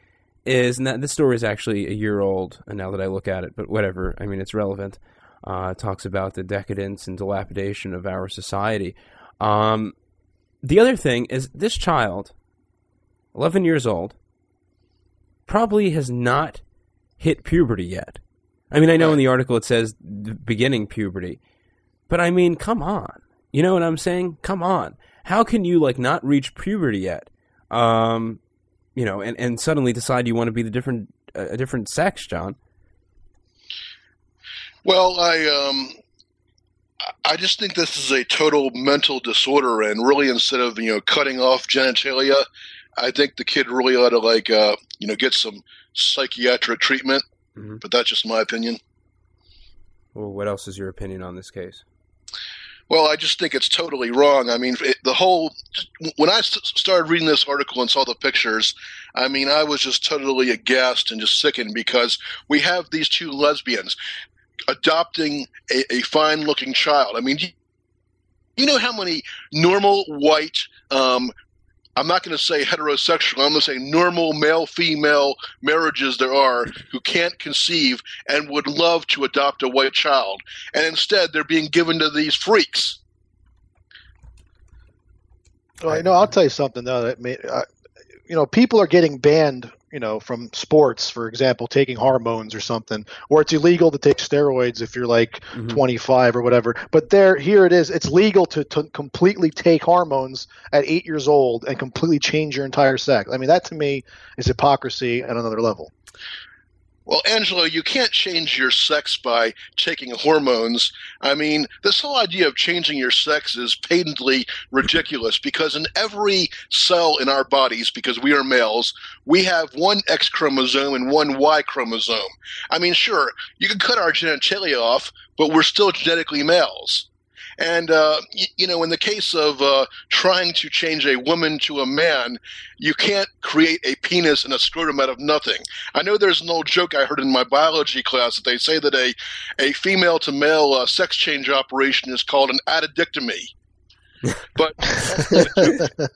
is, and that, this story is actually a year old, now that I look at it, but whatever. I mean, it's relevant. Uh, it talks about the decadence and dilapidation of our society. Um, the other thing is, this child, 11 years old, probably has not hit puberty yet. I mean, I know in the article it says beginning puberty. But I mean, come on. You know what I'm saying? Come on. How can you like not reach puberty yet? Um, you know, and, and suddenly decide you want to be the different a different sex, John. Well, I um, I just think this is a total mental disorder, and really, instead of you know cutting off genitalia, I think the kid really ought to like uh, you know get some psychiatric treatment. Mhm. But that's just my opinion. Well, what else is your opinion on this case? Well, I just think it's totally wrong. I mean, it, the whole when I started reading this article and saw the pictures, I mean, I was just totally aghast and just sickened because we have these two lesbians adopting a, a fine-looking child. I mean, you know how many normal white um, I'm not going to say heterosexual. I'm going to say normal male female marriages there are who can't conceive and would love to adopt a white child. And instead, they're being given to these freaks. Well, you know, I'll tell you something though. That may, uh, you know, people are getting banned. You know, from sports, for example, taking hormones or something, or it's illegal to take steroids if you're like Mhm. 25 or whatever. But there, here it is. It's legal to, to completely take hormones at eight years old and completely change your entire sex. I mean, that to me is hypocrisy at another level. Well, Angelo, you can't change your sex by taking hormones. I mean, this whole idea of changing your sex is patently ridiculous because in every cell in our bodies, because we are males, we have one X chromosome and one Y chromosome. I mean, sure, you can cut our genitalia off, but we're still genetically males. And, uh, y- you know, in the case of uh, trying to change a woman to a man, you can't create a penis and a scrotum out of nothing. I know there's an old joke I heard in my biology class that they say that a, a female to male uh, sex change operation is called an addictomy. But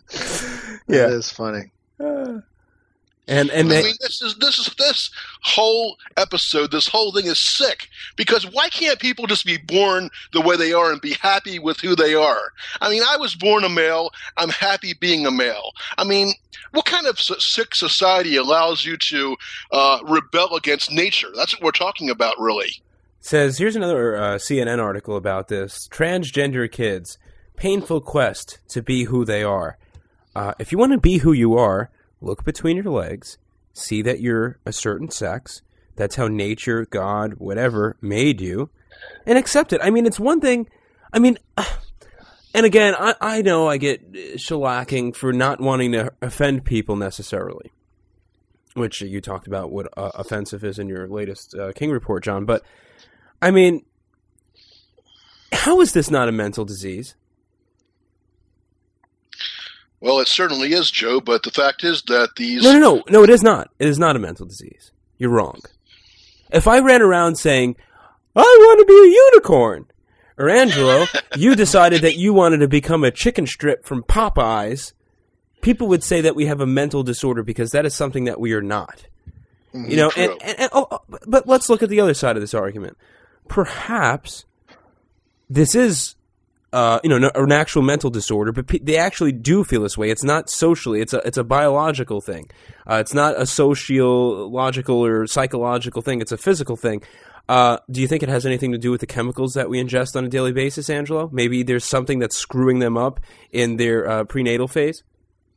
yeah, It is funny. And and I they, mean, this is this is this whole episode. This whole thing is sick because why can't people just be born the way they are and be happy with who they are? I mean, I was born a male. I'm happy being a male. I mean, what kind of sick society allows you to uh, rebel against nature? That's what we're talking about, really. says here's another uh, CNN article about this transgender kids painful quest to be who they are. Uh, if you want to be who you are, look between your legs, see that you're a certain sex. That's how nature, God, whatever made you, and accept it. I mean, it's one thing. I mean, and again, I, I know I get shellacking for not wanting to offend people necessarily, which you talked about what uh, offensive is in your latest uh, King report, John. But I mean, how is this not a mental disease? Well, it certainly is, Joe. But the fact is that these No, no, no, no. It is not. It is not a mental disease. You're wrong. If I ran around saying, "I want to be a unicorn," or Angelo, you decided that you wanted to become a chicken strip from Popeyes, people would say that we have a mental disorder because that is something that we are not. Mm-hmm. You know, and, and, and oh, oh, but let's look at the other side of this argument. Perhaps this is, uh, you know, an actual mental disorder, but they actually do feel this way. It's not socially; it's a it's a biological thing. Uh, it's not a sociological or psychological thing. It's a physical thing. Uh, do you think it has anything to do with the chemicals that we ingest on a daily basis, Angelo? Maybe there's something that's screwing them up in their uh, prenatal phase.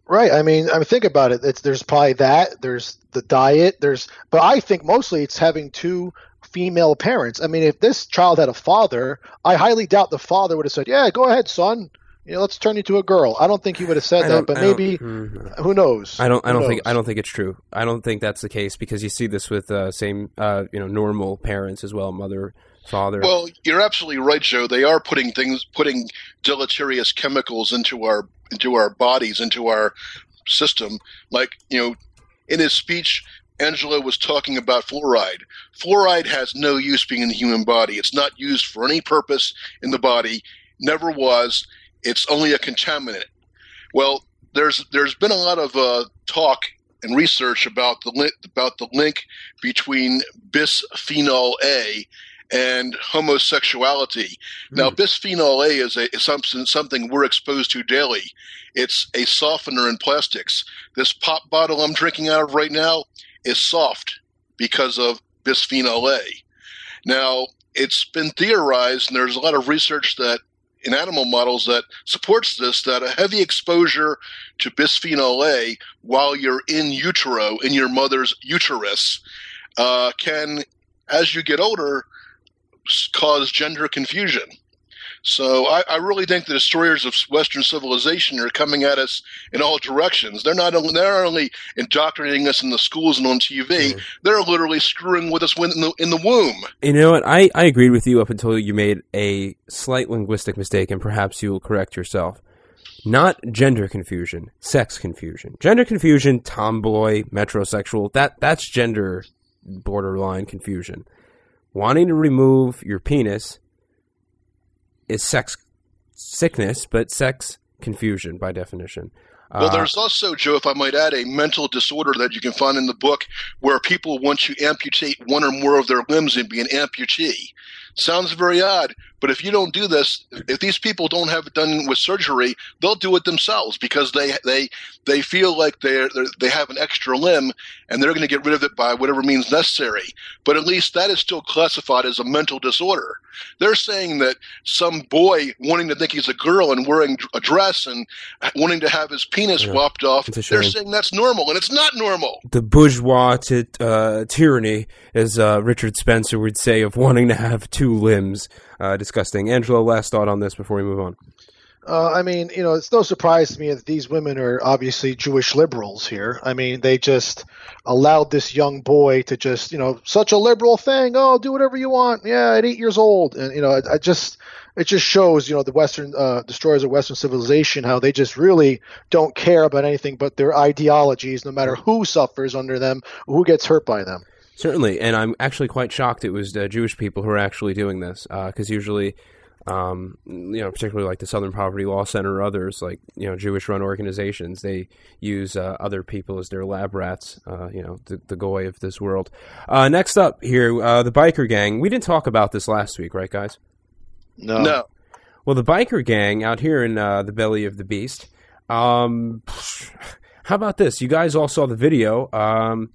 Right. I mean, I mean, think about it. It's, there's probably that. There's the diet. There's, but I think mostly it's having two female parents. I mean, if this child had a father, I highly doubt the father would have said, "Yeah, go ahead, son. You know, let's turn you to a girl." I don't think he would have said that. But I don't- maybe, Mhm. who knows? I don't. I Who don't think. I don't think it's true. I don't think that's the case because you see this with uh, same, uh, you know, normal parents as well, mother, father. Well, you're absolutely right, Joe. They are putting things, putting deleterious chemicals into our into our bodies, into our system. Like you know, in his speech, Angelo was talking about fluoride. Fluoride has no use being in the human body. It's not used for any purpose in the body. Never was. It's only a contaminant. Well, there's there's been a lot of uh, talk and research about the link about the link between bisphenol A and homosexuality. Now, bisphenol A is, a, is something, something we're exposed to daily. It's a softener in plastics. This pop bottle I'm drinking out of right now is soft because of bisphenol A. Now, it's been theorized, and there's a lot of research that in animal models that supports this that a heavy exposure to bisphenol A while you're in utero, in your mother's uterus, uh, can, as you get older, cause gender confusion. So I, I really think the destroyers of Western civilization are coming at us in all directions. They're not only, they're not only indoctrinating us in the schools and on TV, Mhm. they're literally screwing with us in the, in the womb. You know what? I, I agreed with you up until you made a slight linguistic mistake, and perhaps you will correct yourself. Not gender confusion, sex confusion. Gender confusion, tomboy, metrosexual, that, that's gender borderline confusion. Wanting to remove your penis is sex sickness, but sex confusion by definition. Well, Uh, there's also, Joe, if I might add, a mental disorder that you can find in the book where people want to amputate one or more of their limbs and be an amputee. Sounds very odd, but if you don't do this, if these people don't have it done with surgery, they'll do it themselves because they they they feel like they're, they're they have an extra limb and they're going to get rid of it by whatever means necessary. But at least that is still classified as a mental disorder. They're saying that some boy wanting to think he's a girl and wearing a dress and wanting to have his penis Yeah. lopped off, they're saying that's normal, and it's not normal. the bourgeois t- uh, tyranny, as uh, Richard Spencer would say, of wanting to have two limbs. Uh, disgusting. Angelo, last thought on this before we move on. Uh, I mean, you know, it's no surprise to me that these women are obviously Jewish liberals here. I mean, they just allowed this young boy to just, you know, such a liberal thing. Oh, do whatever you want. Yeah, at eight years old, and you know, I, I just, it just shows, you know, the Western uh, destroyers of Western civilization how they just really don't care about anything but their ideologies, no matter who suffers under them, who gets hurt by them. Certainly, and I'm actually quite shocked it was uh, Jewish people who are actually doing this, because usually, um, you know, particularly like the Southern Poverty Law Center or others, like you know, Jewish-run organizations, they use uh, other people as their lab rats. Uh, you know, the, the goy of this world. Uh, next up here, uh, the biker gang. We didn't talk about this last week, right, guys? No. No, Well, the biker gang out here in uh, the belly of the beast. Um, how about this? You guys all saw the video. Um,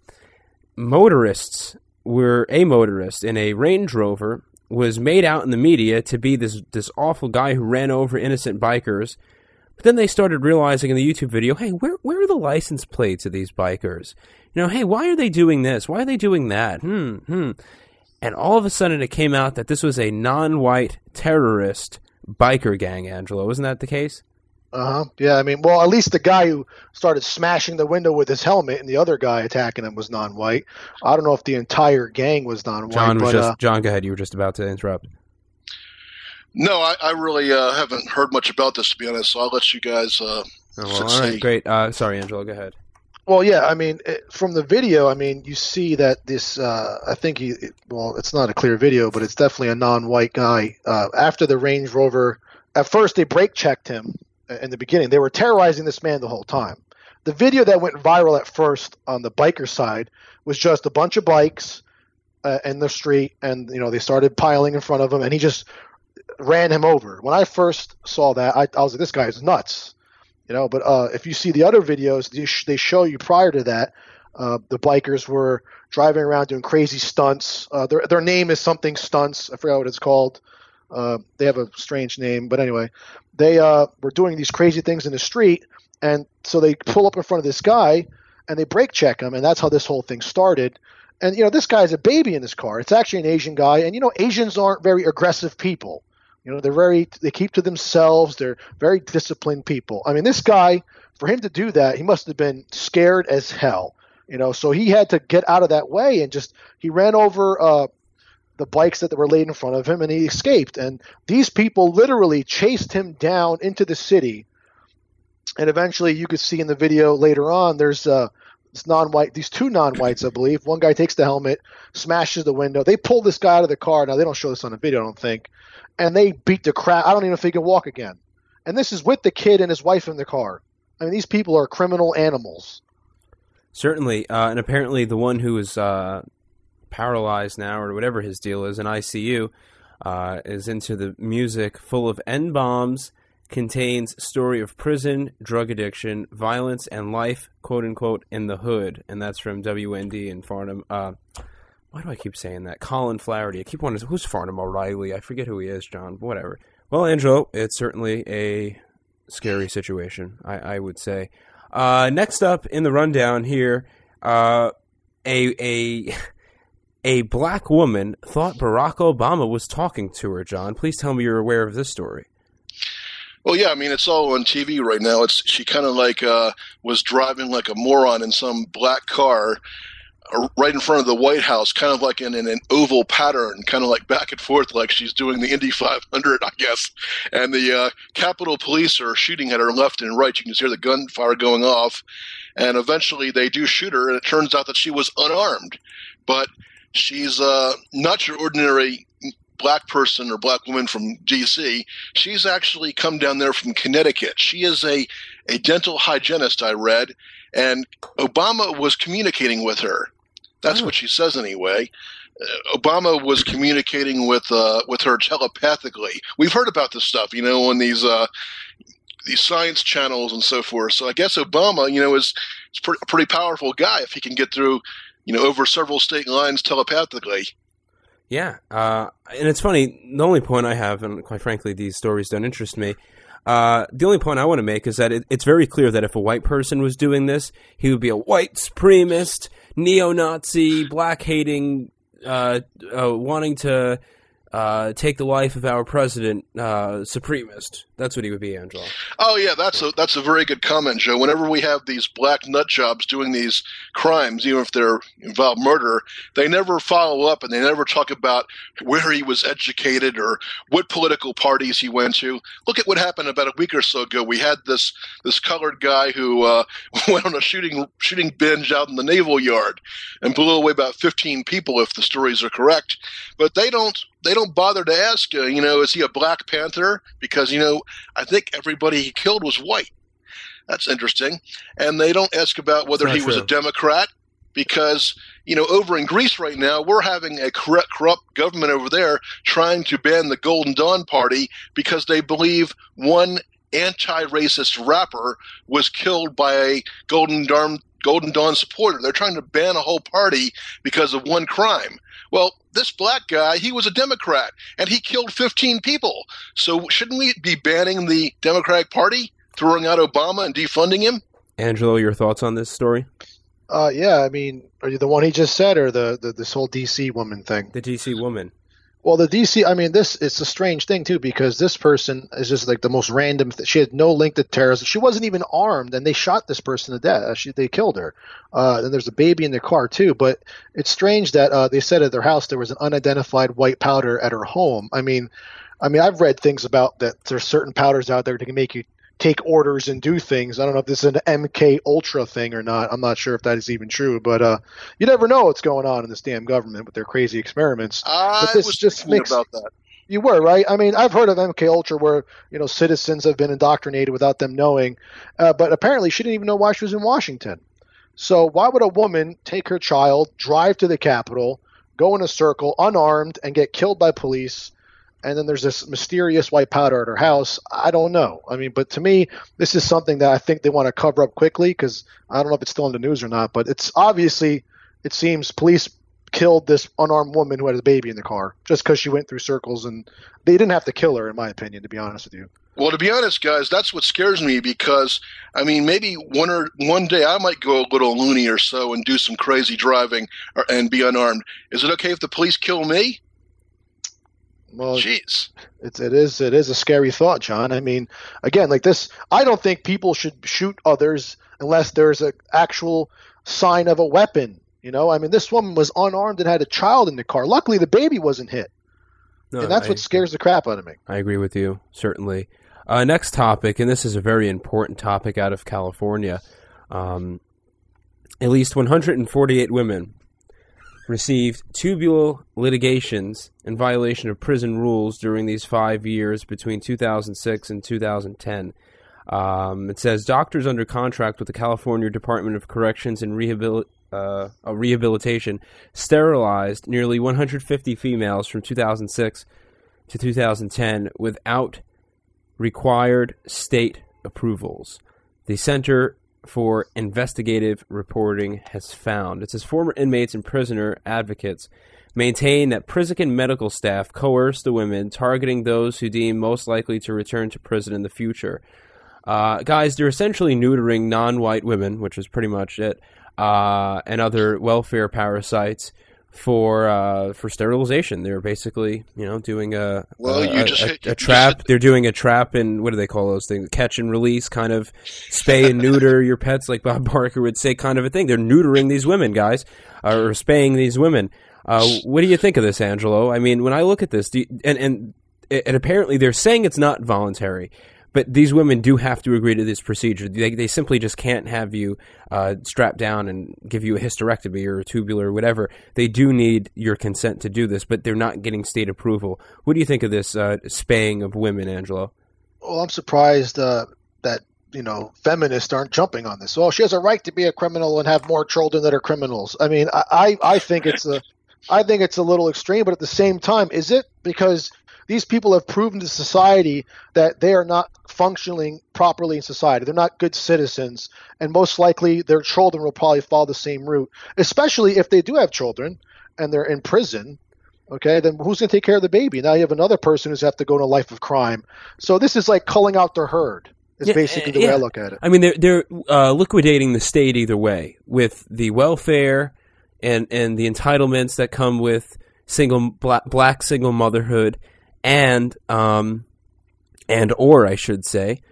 motorists were a motorist in a Range Rover was made out in the media to be this this awful guy who ran over innocent bikers. But then they started realizing in the YouTube video, hey, where where are the license plates of these bikers? You know, hey, why are they doing this? Why are they doing that? Hmm, hmm. And all of a sudden, it came out that this was a non-white terrorist biker gang. Angelo, isn't that the case? Uh huh. Yeah, I mean, well, at least the guy who started smashing the window with his helmet and the other guy attacking him was non-white. I don't know if the entire gang was non-white, John was but just uh, John. Go ahead. You were just about to interrupt. no, I, I really uh, haven't heard much about this to be honest. So I'll let you guys. Uh, Oh, well, all right, great. Uh, sorry, Angelo. Go ahead. well, yeah, I mean, it, from the video, I mean, you see that this. Uh, I think he. It, well, it's not a clear video, but it's definitely a non-white guy. Uh, after the Range Rover, at first they brake checked him in the beginning. They were terrorizing this man the whole time. The video that went viral at first on the biker side was just a bunch of bikes uh, in the street, and you know they started piling in front of him, and he just ran him over. When I first saw that, I, I was like, "This guy is nuts," you know. But uh, if you see the other videos, they, sh- they show you prior to that, uh, the bikers were driving around doing crazy stunts. Uh, their their name is something stunts. I forgot what it's called. Uh, they have a strange name, but anyway, they uh, were doing these crazy things in the street, and so they pull up in front of this guy, and they brake check him, and that's how this whole thing started. And you know, this guy guy's a baby in this car. It's actually an Asian guy, and you know, Asians aren't very aggressive people. You know, they're very they keep to themselves. They're very disciplined people. I mean, this guy, for him to do that, he must have been scared as hell. You know, so he had to get out of that way and just he ran over uh, the bikes that were laid in front of him and he escaped. And these people literally chased him down into the city. And eventually, you could see in the video later on, there's uh, this non-white, these two non-whites, I believe. One guy takes the helmet, smashes the window. They pull this guy out of the car. Now they don't show this on the video, I don't think. And they beat the crap. I don't even know if he can walk again. And this is with the kid and his wife in the car. I mean, these people are criminal animals. Certainly, uh, and apparently the one who is uh, paralyzed now, or whatever his deal is, in ICU, uh, is into the music full of N bombs, contains story of prison, drug addiction, violence, and life, quote unquote, in the hood, and that's from WND in Farnham, uh, why do I keep saying that? Colin Flaherty. I keep wondering Who's Farnham O'Reilly? I forget who he is. John. Whatever. Well, Angelo, it's certainly a scary situation. I, I would say. Uh, next up in the rundown here, uh, a a a black woman thought Barack Obama was talking to her. John, please tell me you're aware of this story. Well, yeah, I mean it's all on TV right now. It's she kind of like uh, was driving like a moron in some black car uh, right in front of the White House, kind of like in, in an oval pattern, kind of like back and forth, like she's doing the Indy 500, I guess. And the uh, Capitol Police are shooting at her left and right. You can just hear the gunfire going off, and eventually they do shoot her, and it turns out that she was unarmed, but she's uh, not your ordinary black person or black woman from DC. She's actually come down there from Connecticut. She is a, a dental hygienist, I read, and Obama was communicating with her. That's Oh. what she says anyway. Uh, Obama was communicating with uh, with her telepathically. We've heard about this stuff, you know, on these uh, these science channels and so forth. So I guess Obama, you know, is is a pretty powerful guy if he can get through, you know, over several state lines telepathically. Yeah, uh, and it's funny. The only point I have, and quite frankly, these stories don't interest me. Uh, the only point I want to make is that it, it's very clear that if a white person was doing this, he would be a white supremacist, neo-Nazi, black-hating, uh, uh, wanting to uh, take the life of our president, uh, supremacist. That's what he would be, Angelo. Oh yeah, that's a that's a very good comment, Joe. Whenever we have these black nut jobs doing these crimes, even if they're involved murder, they never follow up and they never talk about where he was educated or what political parties he went to. Look at what happened about a week or so ago. We had this this colored guy who uh, went on a shooting shooting binge out in the naval yard and blew away about fifteen people, if the stories are correct. But they don't they don't bother to ask, uh, you know, is he a Black Panther? Because you know, I think everybody he killed was white. That's interesting. And they don't ask about whether he not was a. Democrat because, you know, over in Greece right now, we're having a corrupt, corrupt government over there trying to ban the Golden Dawn Party because they believe one anti-racist rapper was killed by a Golden Dawn Golden Dawn supporter. They're trying to ban a whole party because of one crime. Well, this black guy, he was a Democrat and he killed 15 people. So shouldn't we be banning the Democratic Party, throwing out Obama and defunding him? Angelo, your thoughts on this story? Uh, yeah, I mean, are you the one he just said, or the, the this whole DC woman thing? The DC woman. Well, the DC, I mean, this it's a strange thing too because this person is just like the most random. Th- she had no link to terrorism. She wasn't even armed, and they shot this person to death. Uh, She, they killed her. Uh, and there's a baby in the car too. But it's strange that uh, they said at their house there was an unidentified white powder at her home. I mean, I mean, I've read things about that. There's certain powders out there that can make you take orders and do things. I don't know if this is an MK Ultra thing or not. I'm not sure if that is even true, but uh, you never know what's going on in this damn government with their crazy experiments. I this was just makes- about that. You were right. I mean, I've heard of MK Ultra where you know citizens have been indoctrinated without them knowing, uh, but apparently she didn't even know why she was in Washington. So why would a woman take her child, drive to the Capitol, go in a circle unarmed, and get killed by police? And then there's this mysterious white powder at her house. I don't know. I mean, but to me, this is something that I think they want to cover up quickly because I don't know if it's still in the news or not. But it's obviously, it seems police killed this unarmed woman who had a baby in the car just because she went through circles and they didn't have to kill her in my opinion to be honest with you Well, to be honest, guys, that's what scares me because I mean, maybe one or one day I might go a little loony or so and do some crazy driving or, and be unarmed. Is it okay if the police kill me? Well Jeez. it's it is it is a scary thought john i mean again like this i don't think people should shoot others unless there's a actual sign of a weapon you know i mean this woman was unarmed and had a child in the car luckily the baby wasn't hit No, and that's I- what scares the crap out of me I agree with you, certainly. Uh, next topic, and this is a very important topic out of California. Um, at least 148 women received tubular litigations in violation of prison rules during these five years between 2006 and 2010. Um, it says doctors under contract with the California Department of Corrections and Rehabil- uh, uh, Rehabilitation sterilized nearly 150 females from 2006 to 2010 without required state approvals. The center for Investigative Reporting has found. It says former inmates and prisoner advocates maintain that prison medical staff coerce the women, targeting those who deem most likely to return to prison in the future. Uh, guys, they're essentially neutering non-white women, which is pretty much it, uh, and other welfare parasites for uh, for sterilization. They're basically, you know, doing a Well, a, you just a- hit- a you trap. just- They're doing a trap and what do they call those things? Catch and release, kind of spay and neuter your pets, like Bob Barker would say, kind of a thing. They're neutering these women, guys, or spaying these women. Uh, what do you think of this, Angelo? I mean, when I look at this, do you, and and and apparently they're saying it's not voluntary. But these women do have to agree to this procedure. They, they simply just can't have you uh, strapped down and give you a hysterectomy or a tubular or whatever. They do need your consent to do this, but they're not getting state approval. What do you think of this uh, spaying of women, Angelo? Well, I'm surprised uh, that you know feminists aren't jumping on this. Oh, she has a right to be a criminal and have more children that are criminals. I mean, I, I, I think it's a, I think it's a little extreme, but at the same time, is it because these people have proven to society that they are not functioning properly in society. They're not good citizens, and most likely their children will probably follow the same route. Especially if they do have children and they're in prison. Okay, then who's going to take care of the baby? Now you have another person who's have to go to a life of crime. So this is like culling out the herd. Is Yeah, basically the yeah. way I look at it. I mean, they're they're uh, liquidating the state either way with the welfare and and the entitlements that come with single black, black single motherhood and um and or I should say,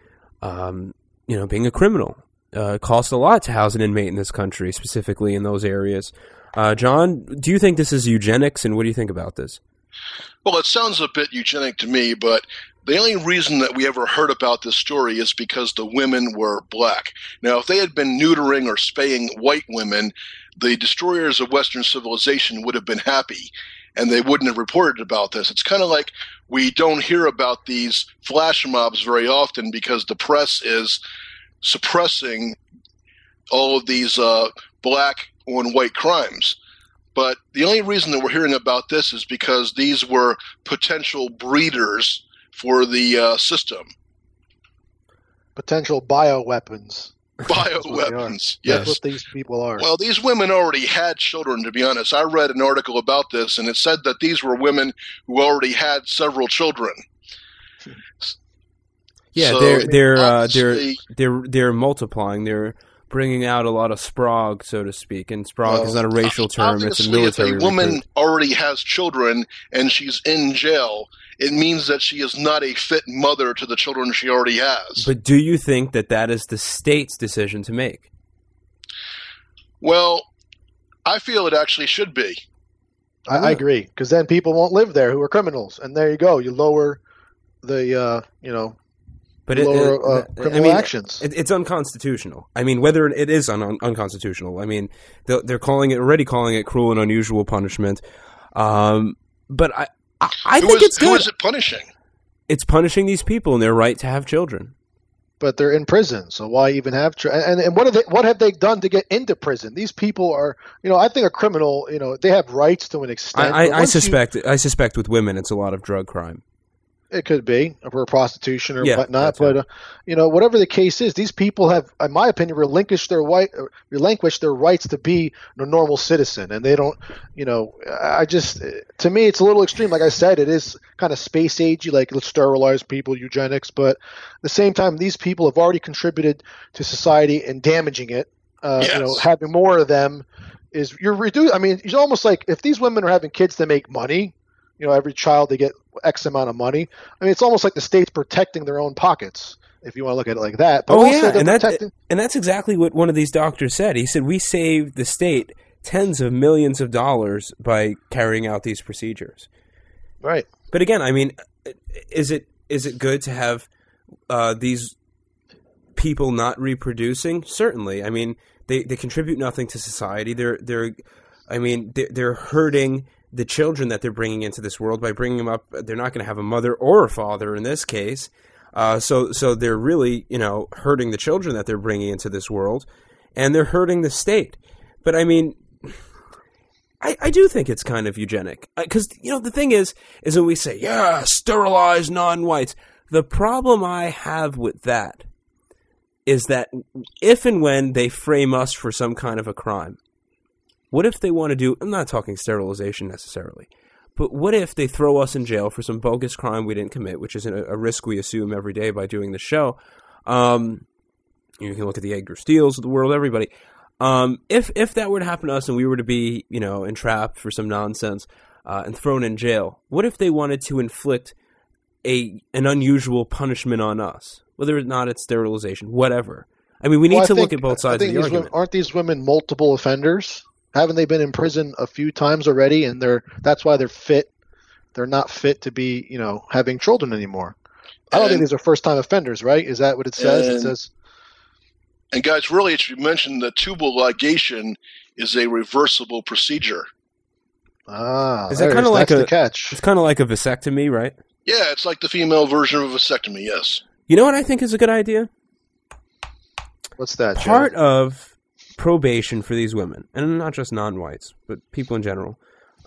um, you know, being a criminal. Uh, costs a lot to house an inmate in this country, specifically in those areas. Uh, John, do you think this is eugenics, and what do you think about this? Well, it sounds a bit eugenic to me, but the only reason that we ever heard about this story is because the women were black. Now, if they had been neutering or spaying white women, the destroyers of Western civilization would have been happy and they wouldn't have reported about this. It's kind of like we don't hear about these flash mobs very often because the press is suppressing all of these uh, black on white crimes. But the only reason that we're hearing about this is because these were potential breeders for the uh, system. Potential bioweapons. What they are. Bioweapons. That's Yes. what these people are. Well, these women already had children, to be honest. I read an article about this, and it said that these were women who already had several children. Yeah, So, they're they're uh, they're they're they're multiplying. They're bringing out a lot of sprog, so to speak. And sprog Well, is not a racial term; it's a Obviously, military. If a woman recruit. already has children and she's in jail, it means that she is not a fit mother to the children she already has. But do you think that that is the state's decision to make? well, I feel it actually should be. I, I agree because then people won't live there who are criminals, and there you go. You lower the uh, you know But it, lower it- uh, I criminal mean, actions. It, it's unconstitutional. I mean, whether it is un- un- unconstitutional. I mean, they're, they're calling it already calling it cruel and unusual punishment. Um, but I, I, I Who think is- it's who good. is it punishing? It's punishing these people and their right to have children. but they're in prison, so why even have? Tr- and and what have they what have they done to get into prison? These people are, you know, I think a criminal, you know, they have rights to an extent. I, I, I once you- suspect. I suspect with women, it's a lot of drug crime. It could be for prostitution or Yeah, whatnot, but uh, you know, whatever the case is, these people have, in my opinion, relinquished their white, relinquished their rights to be a normal citizen, and they don't, you know, I just, to me, it's a little extreme. Like I said, it is kind of space agey, like let's sterilize people, eugenics, but at the same time, these people have already contributed to society and damaging it. Uh, You know, having more of them is you're reducing. I mean, it's almost like if these women are having kids to make money, you know, every child they get X amount of money. I mean, it's almost like the state's protecting their own pockets, if you want to look at it like that. But Oh yeah, and that and that's exactly what one of these doctors said. He said we saved the state tens of millions of dollars by carrying out these procedures. Right. But again, I mean, is it is it good to have uh, these people not reproducing? Certainly. I mean, they, they contribute nothing to society. They're they're, I mean, they're, they're hurting the children that they're bringing into this world by bringing them up. They're not going to have a mother or a father in this case. Uh, so so they're really you know hurting the children that they're bringing into this world, and they're hurting the state. But I mean, I, I do think it's kind of eugenic because you know the thing is is when we say yeah sterilize non-whites the problem I have with that is that if and when they frame us for some kind of a crime, what if they want to do? I'm not talking sterilization necessarily, but what if they throw us in jail for some bogus crime we didn't commit, which is a, a risk we assume every day by doing the show? Um, you can look at the Edgar Steels of the world, everybody. Um, if if that were to happen to us and we were to be, you know, entrapped for some nonsense uh, and thrown in jail, what if they wanted to inflict a an unusual punishment on us, whether or not it's sterilization, whatever? I mean, we need Well, to look at both sides of the argument. women, aren't these women multiple offenders? Haven't they been in prison a few times already? And they're that's why they're fit. They're not fit to be, you know, having children anymore. I don't think these are first time offenders, right? Is that what it says? it And- says And guys, really, it should be mentioned that tubal ligation is a reversible procedure. ah, Is that kinda like That's a- catch. It's kind of like a vasectomy, right? Yeah, it's like the female version of a vasectomy. Yes. You know what I think is a good idea? What's that? Joe? Part of probation for these women, and not just non-whites, but people in general,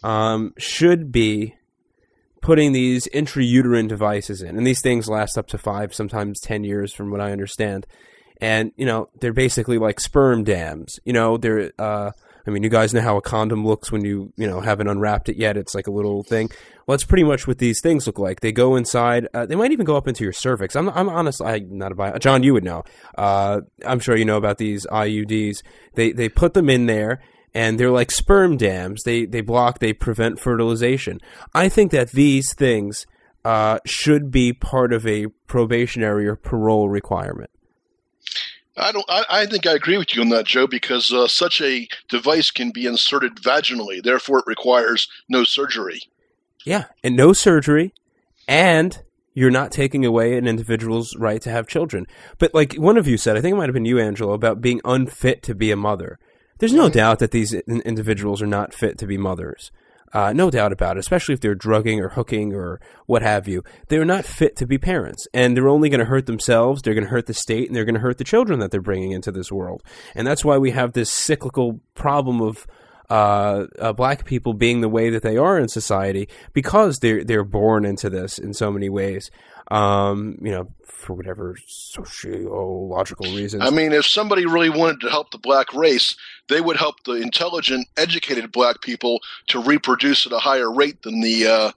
um, should be putting these intrauterine devices in, and these things last up to five, sometimes ten years, from what I understand. And you know, they're basically like sperm dams. You know, they're. Uh, I mean, you guys know how a condom looks when you you know haven't unwrapped it yet. It's like a little thing. Well, it's pretty much what these things look like. They go inside. Uh, they might even go up into your cervix. I'm, I'm honest. I'm not a bio. John, you would know. Uh, I'm sure you know about these IUDs. They they put them in there, and they're like sperm dams. They they block. They prevent fertilization. I think that these things uh, should be part of a probationary or parole requirement. I don't. I, I think I agree with you on that, Joe, because uh, such a device can be inserted vaginally. Therefore, it requires no surgery. Yeah, and no surgery, and you're not taking away an individual's right to have children. But like one of you said, I think it might have been you, Angelo, about being unfit to be a mother. There's no doubt that these in- individuals are not fit to be mothers. Uh, no doubt about it, especially if they're drugging or hooking or what have you. They're not fit to be parents, and they're only going to hurt themselves. They're going to hurt the state, and they're going to hurt the children that they're bringing into this world. And that's why we have this cyclical problem of uh, uh, black people being the way that they are in society because they're they're born into this in so many ways. Um, you know, for whatever sociological reasons. I mean, if somebody really wanted to help the black race, they would help the intelligent, educated black people to reproduce at a higher rate than the. Uh,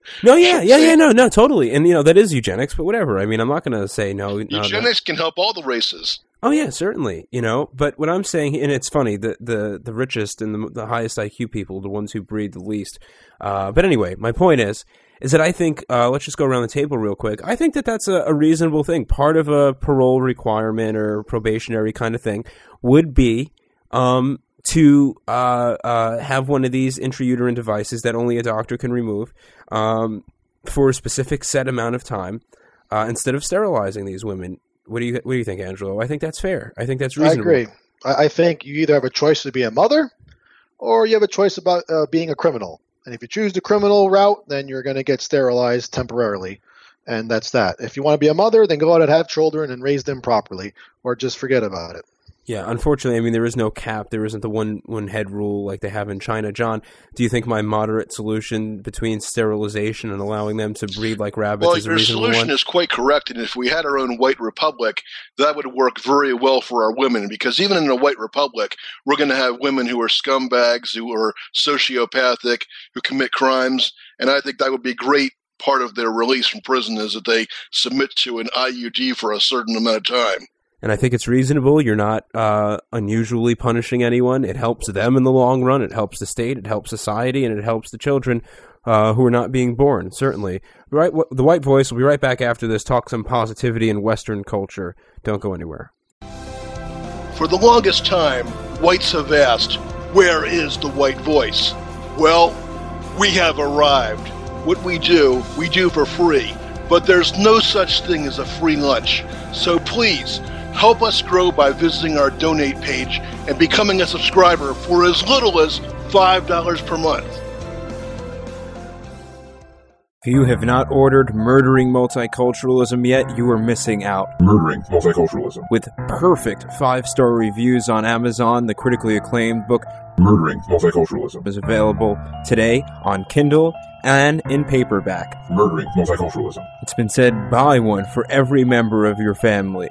no, yeah, yeah, yeah, no, no, totally. And you know that is eugenics, but whatever. I mean, I'm not going to say no. no, no. eugenics can help all the races. Oh yeah, certainly. You know, but what I'm saying, and it's funny, the the the richest and the, the highest IQ people, the ones who breed the least. Uh, but anyway, my point is, is that I think uh, let's just go around the table real quick. I think that that's a, a reasonable thing. Part of a parole requirement or probationary kind of thing would be um, to uh, uh, have one of these intrauterine devices that only a doctor can remove um, for a specific set amount of time, uh, instead of sterilizing these women. What do you What do you think, Angelo? I think that's fair. I think that's reasonable. I agree. I, I think you either have a choice to be a mother, or you have a choice about uh, being a criminal. And if you choose the criminal route, then you're going to get sterilized temporarily, and that's that. If you want to be a mother, then go out and have children and raise them properly, or just forget about it. Yeah, unfortunately, I mean there is no cap. There isn't the one one head rule like they have in China. John, do you think my moderate solution between sterilization and allowing them to breed like rabbits Well, is a your solution one? is quite correct, and if we had our own white republic, that would work very well for our women. Because even in a white republic, we're going to have women who are scumbags, who are sociopathic, who commit crimes, and I think that would be great. Part of their release from prison is that they submit to an IUD for a certain amount of time. And I think it's reasonable. You're not uh, unusually punishing anyone. It helps them in the long run. It helps the state. It helps society, and it helps the children uh, who are not being born. Certainly, right. The White Voice will be right back after this. Talk some positivity in Western culture. Don't go anywhere. For the longest time, whites have asked, Where is the white voice? Well, we have arrived. What we do, we do for free. But there's no such thing as a free lunch. So please, help us grow by visiting our donate page and becoming a subscriber for as little as $5 per month. If you have not ordered Murdering Multiculturalism yet, you are missing out. Murdering multiculturalism. With perfect five star reviews on Amazon, the critically acclaimed book Murdering multiculturalism. is available today on Kindle and in paperback. Murdering multiculturalism. It's been said buy one for every member of your family.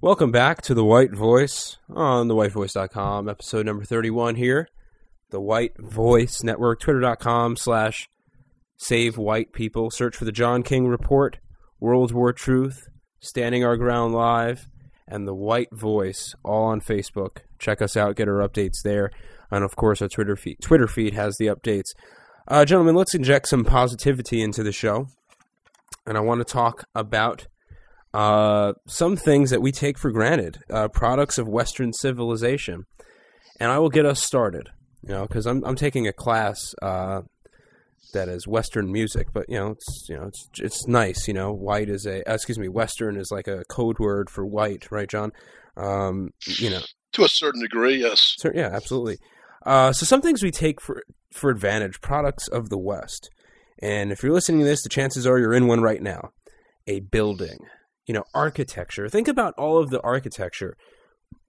Welcome back to The White Voice on thewhitevoice.com, episode number 31 here. The White Voice Network, twitter.com slash save white people. Search for The John King Report, World War Truth, Standing Our Ground Live, and The White Voice, all on Facebook. Check us out, get our updates there. And of course, our Twitter feed, Twitter feed has the updates. Uh, gentlemen, let's inject some positivity into the show. And I want to talk about uh, some things that we take for granted, uh, products of Western civilization. And I will get us started, you know, because I'm I'm taking a class uh, that is Western music, but you know, it's you know, it's it's nice, you know. White is a uh, excuse me, Western is like a code word for white, right, John? Um, you know, To a certain degree, yes. so, yeah, absolutely. Uh, so some things we take for for advantage, products of the West. And if you're listening to this, the chances are you're in one right now. A building, you know, architecture. Think about all of the architecture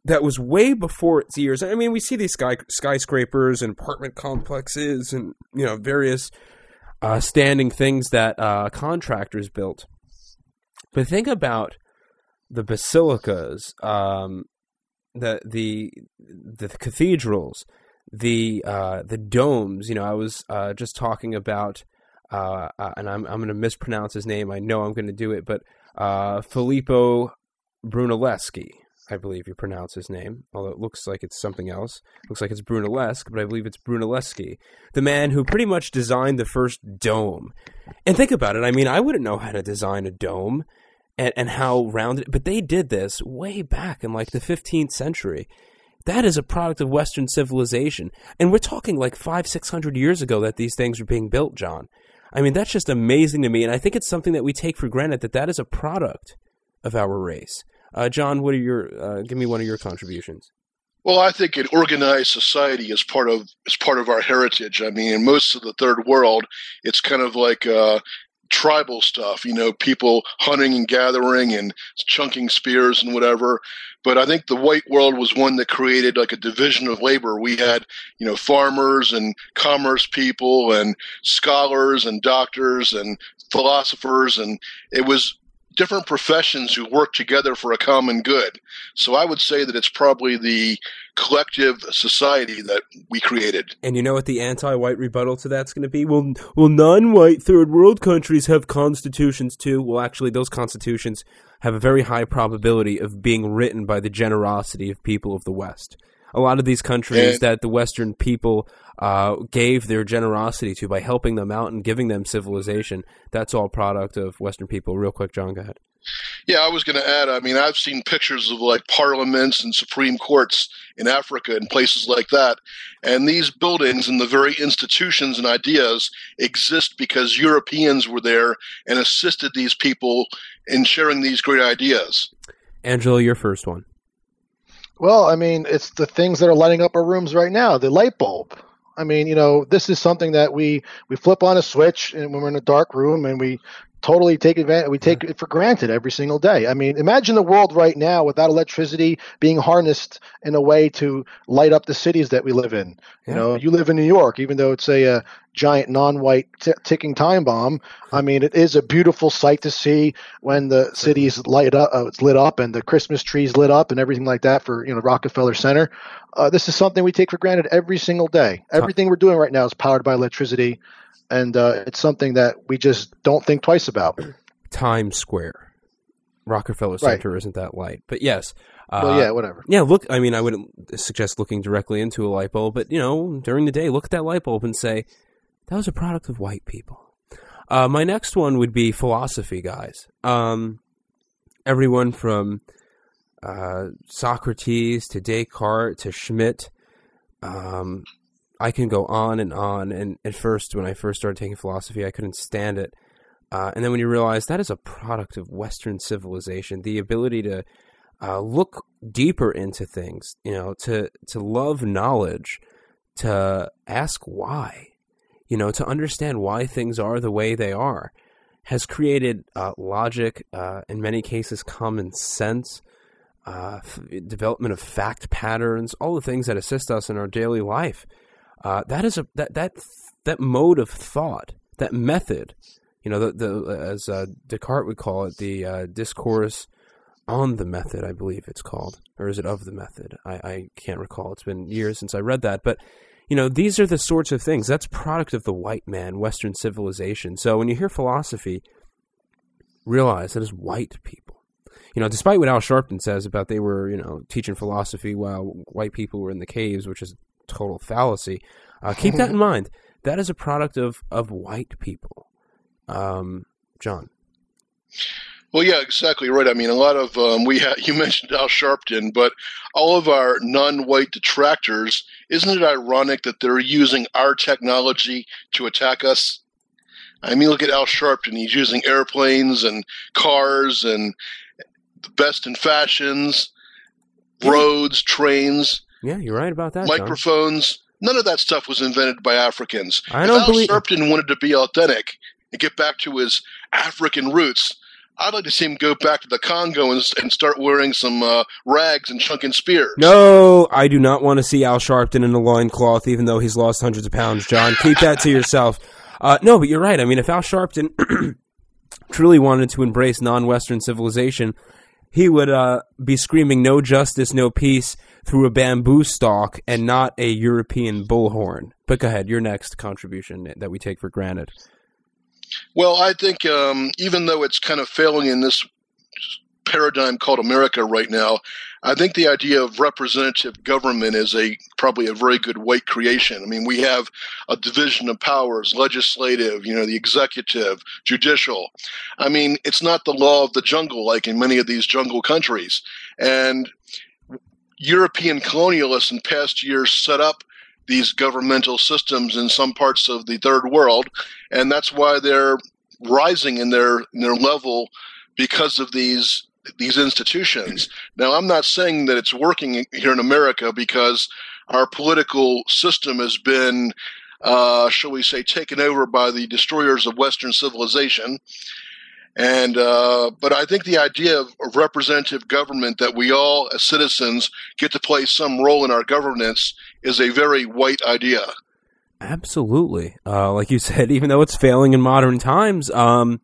that was way before its years. I mean, we see these sky skyscrapers and apartment complexes, and you know, various uh, standing things that uh, contractors built. But think about the basilicas, um, the the the cathedrals, the uh, the domes. You know, I was uh, just talking about, uh, uh, and I'm I'm going to mispronounce his name. I know I'm going to do it, but uh, Filippo Brunelleschi. I believe you pronounce his name, although it looks like it's something else. looks like it's Brunellesque, but I believe it's Brunelleschi, the man who pretty much designed the first dome. And think about it. I mean, I wouldn't know how to design a dome and, and how rounded, but they did this way back in like the 15th century. That is a product of Western civilization. And we're talking like five, six hundred years ago that these things were being built, John. I mean, that's just amazing to me. And I think it's something that we take for granted that that is a product of our race. Uh, John, what are your, uh, give me one of your contributions. Well, I think an organized society is part of is part of our heritage. I mean, in most of the third world, it's kind of like uh, tribal stuff. You know, people hunting and gathering and chunking spears and whatever. But I think the white world was one that created like a division of labor. We had, you know, farmers and commerce people and scholars and doctors and philosophers, and it was different professions who work together for a common good. So I would say that it's probably the collective society that we created. And you know what the anti-white rebuttal to that's going to be? Well, well, non-white third world countries have constitutions too. Well, actually, those constitutions have a very high probability of being written by the generosity of people of the West. A lot of these countries And- that the Western people uh, gave their generosity to by helping them out and giving them civilization, that's all product of Western people. Real quick, John, go ahead. Yeah, I was going to add. I mean, I've seen pictures of like parliaments and supreme courts in Africa and places like that, and these buildings and the very institutions and ideas exist because Europeans were there and assisted these people in sharing these great ideas. Angelo, your first one. Well, I mean, it's the things that are lighting up our rooms right now. The light bulb. I mean, you know, this is something that we we flip on a switch and when we're in a dark room and we totally take advantage we take it for granted every single day. I mean, imagine the world right now without electricity being harnessed in a way to light up the cities that we live in. Yeah. You know, you live in New York even though it's a, uh giant non-white t- ticking time bomb. I mean, it is a beautiful sight to see when the cities light up, uh, it's lit up, and the Christmas trees lit up, and everything like that for you know Rockefeller Center. Uh, this is something we take for granted every single day. Everything we're doing right now is powered by electricity, and uh, it's something that we just don't think twice about. Times Square. Rockefeller Right. Center isn't that light, but yes. Uh, well, yeah, whatever. Yeah, look, I mean, I wouldn't suggest looking directly into a light bulb, but, you know, during the day, look at that light bulb and say, that was a product of white people. Uh, my next one would be philosophy, guys. Um, everyone from uh, Socrates to Descartes to Schmidt. Um, I can go on and on. And at first, when I first started taking philosophy, I couldn't stand it. Uh, and then when you realize that is a product of Western civilization, the ability to uh, look deeper into things, you know, to to love knowledge, to ask why, you know, to understand why things are the way they are, has created uh, logic, uh, in many cases, common sense, uh, development of fact patterns, all the things that assist us in our daily life. Uh, that is a that that that mode of thought, that method, you know, the, the as uh, Descartes would call it, the uh, discourse on the method, I believe it's called, or is it of the method? I, I can't recall. It's been years since I read that, but you know, these are the sorts of things. That's product of the white man, Western civilization. So when you hear philosophy, realize that is white people. You know, despite what Al Sharpton says about they were, you know, teaching philosophy while white people were in the caves, which is total fallacy. Uh, keep that in mind. That is a product of of white people. Um, John. Well, yeah, exactly right. I mean, a lot of um, we ha- you mentioned Al Sharpton, but all of our non-white detractors. Isn't it ironic that they're using our technology to attack us? I mean, look at Al Sharpton. He's using airplanes and cars and the best in fashions, roads, trains. Yeah, you're right about that. Microphones. John. None of that stuff was invented by Africans. I don't if Al believe Sharpton wanted to be authentic and get back to his African roots, I'd like to see him go back to the Congo and, and start wearing some uh, rags and chunking spears. No, I do not want to see Al Sharpton in a loincloth, even though he's lost hundreds of pounds, John. Keep that to yourself. Uh, no, but you're right. I mean, if Al Sharpton truly wanted to embrace non-Western civilization, he would uh, be screaming "No justice, no peace" through a bamboo stalk and not a European bullhorn. But go ahead, your next contribution that we take for granted. Well, I think um, even though it's kind of failing in this paradigm called America right now, I think the idea of representative government is a probably a very good white creation. I mean, we have a division of powers, legislative, you know, the executive, judicial. I mean, it's not the law of the jungle like in many of these jungle countries. And European colonialists in past years set up these governmental systems in some parts of the third world, and that's why they're rising in their in their level because of these these institutions. Now, I'm not saying that it's working here in America because our political system has been, uh, shall we say, taken over by the destroyers of Western civilization. And uh, but I think the idea of, representative government that we all as citizens get to play some role in our governance is a very white idea. Absolutely, uh, like you said, even though it's failing in modern times, um,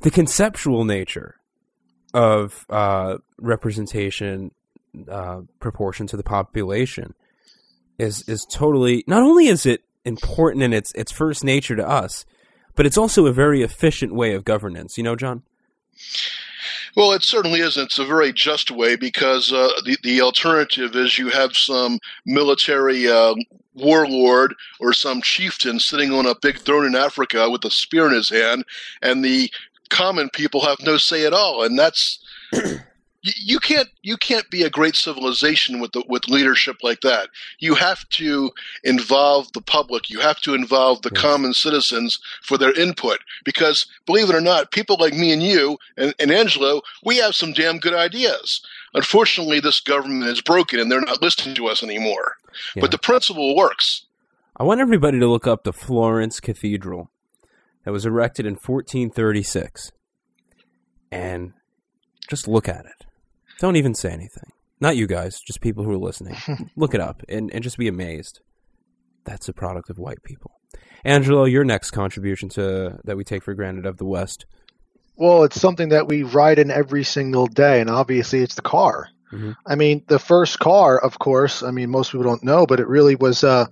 the conceptual nature of uh, representation uh, proportion to the population is is totally. Not only is it important in its its first nature to us, but it's also a very efficient way of governance. You know, John. Well, it certainly isn't. It's a very just way because uh, the the alternative is you have some military uh, warlord or some chieftain sitting on a big throne in Africa with a spear in his hand, and the common people have no say at all, and that's you can't you can't be a great civilization with the, with leadership like that. You have to involve the public. You have to involve the common citizens for their input. Because believe it or not, people like me and you and, and Angelo, we have some damn good ideas. Unfortunately, this government is broken and they're not listening to us anymore. Yeah. But the principle works. I want everybody to look up the Florence Cathedral that was erected in 1436 and just look at it. Don't even say anything. Not you guys, just people who are listening. Look it up and, and just be amazed. That's a product of white people. Angelo, your next contribution to that we take for granted of the West. Well, it's something that we ride in every single day, and obviously it's the car. Mm-hmm. I mean, the first car, of course, I mean, most people don't know, but it really was uh,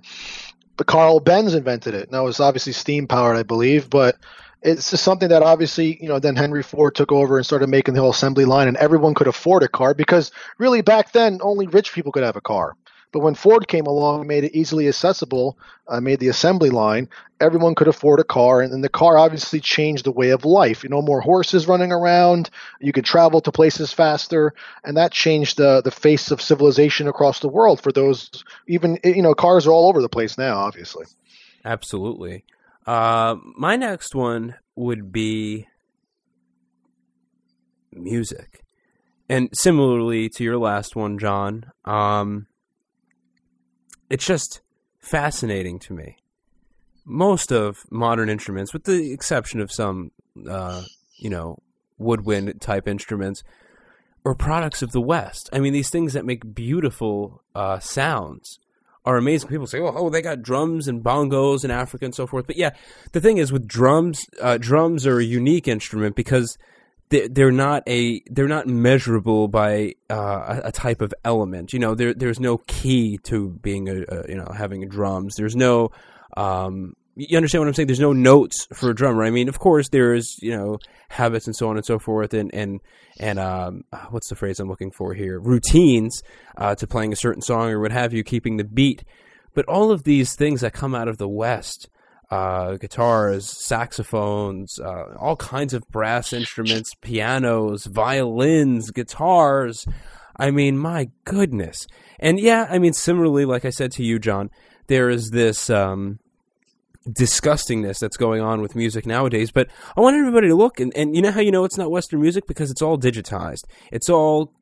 Carl Benz invented it. Now, it was obviously steam powered, I believe, but it's just something that obviously, you know, then Henry Ford took over and started making the whole assembly line, and everyone could afford a car because really back then only rich people could have a car. But when Ford came along, made it easily accessible, uh, made the assembly line, everyone could afford a car, and, and the car obviously changed the way of life. You know, more horses running around, you could travel to places faster, and that changed the the face of civilization across the world. For those, even you know, cars are all over the place now. Obviously, Absolutely. Uh, my next one would be music. And similarly to your last one, John, um, it's just fascinating to me. Most of modern instruments, with the exception of some, uh, you know, woodwind type instruments, are products of the West. I mean, these things that make beautiful uh, sounds are amazing. People say, "Oh, oh, they got drums and bongos in Africa and so forth." But yeah, the thing is with drums, uh, drums are a unique instrument because they're not a they're not measurable by uh, a, type of element. You know, there there's no key to being a, a you know having drums. There's no um, you understand what I'm saying? There's no notes for a drummer. I mean, of course, there's you know habits and so on and so forth, and and and um, uh, what's the phrase I'm looking for here? Routines uh, to playing a certain song or what have you, keeping the beat. But all of these things that come out of the West, uh, guitars, saxophones, uh, all kinds of brass instruments, pianos, violins, guitars. I mean, my goodness. And yeah, I mean, similarly, like I said to you, John, there is this. Um, disgustingness that's going on with music nowadays. But I want everybody to look, and, and you know how you know it's not Western music because it's all digitized. It's all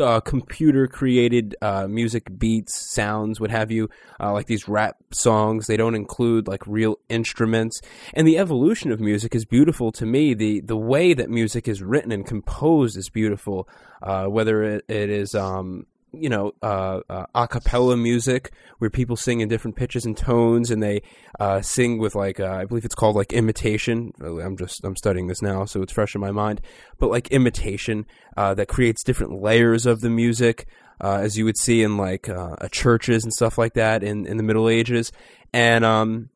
uh, computer created uh, music beats, sounds, what have you, uh, like these rap songs. They don't include like real instruments. And the evolution of music is beautiful to me. The the way that music is written and composed is beautiful. Uh, whether it, it is um, you know, uh, uh, a cappella music where people sing in different pitches and tones, and they uh, sing with like uh, I believe it's called like imitation. I'm just I'm studying this now, so it's fresh in my mind. But like imitation uh, that creates different layers of the music, uh, as you would see in like churches and stuff like that in in the Middle Ages, and um,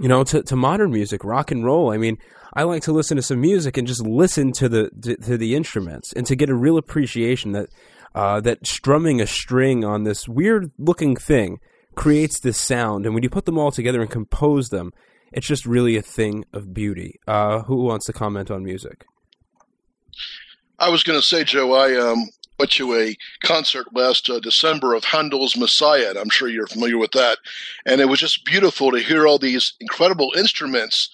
you know, to, to modern music, rock and roll. I mean, I like to listen to some music and just listen to the to, to the instruments and to get a real appreciation that uh, that strumming a string on this weird looking thing creates this sound. And when you put them all together and compose them, it's just really a thing of beauty. Uh, who wants to comment on music? I was going to say, Joe, I um, went to a concert last uh, December of Handel's Messiah, and I'm sure you're familiar with that. And it was just beautiful to hear all these incredible instruments.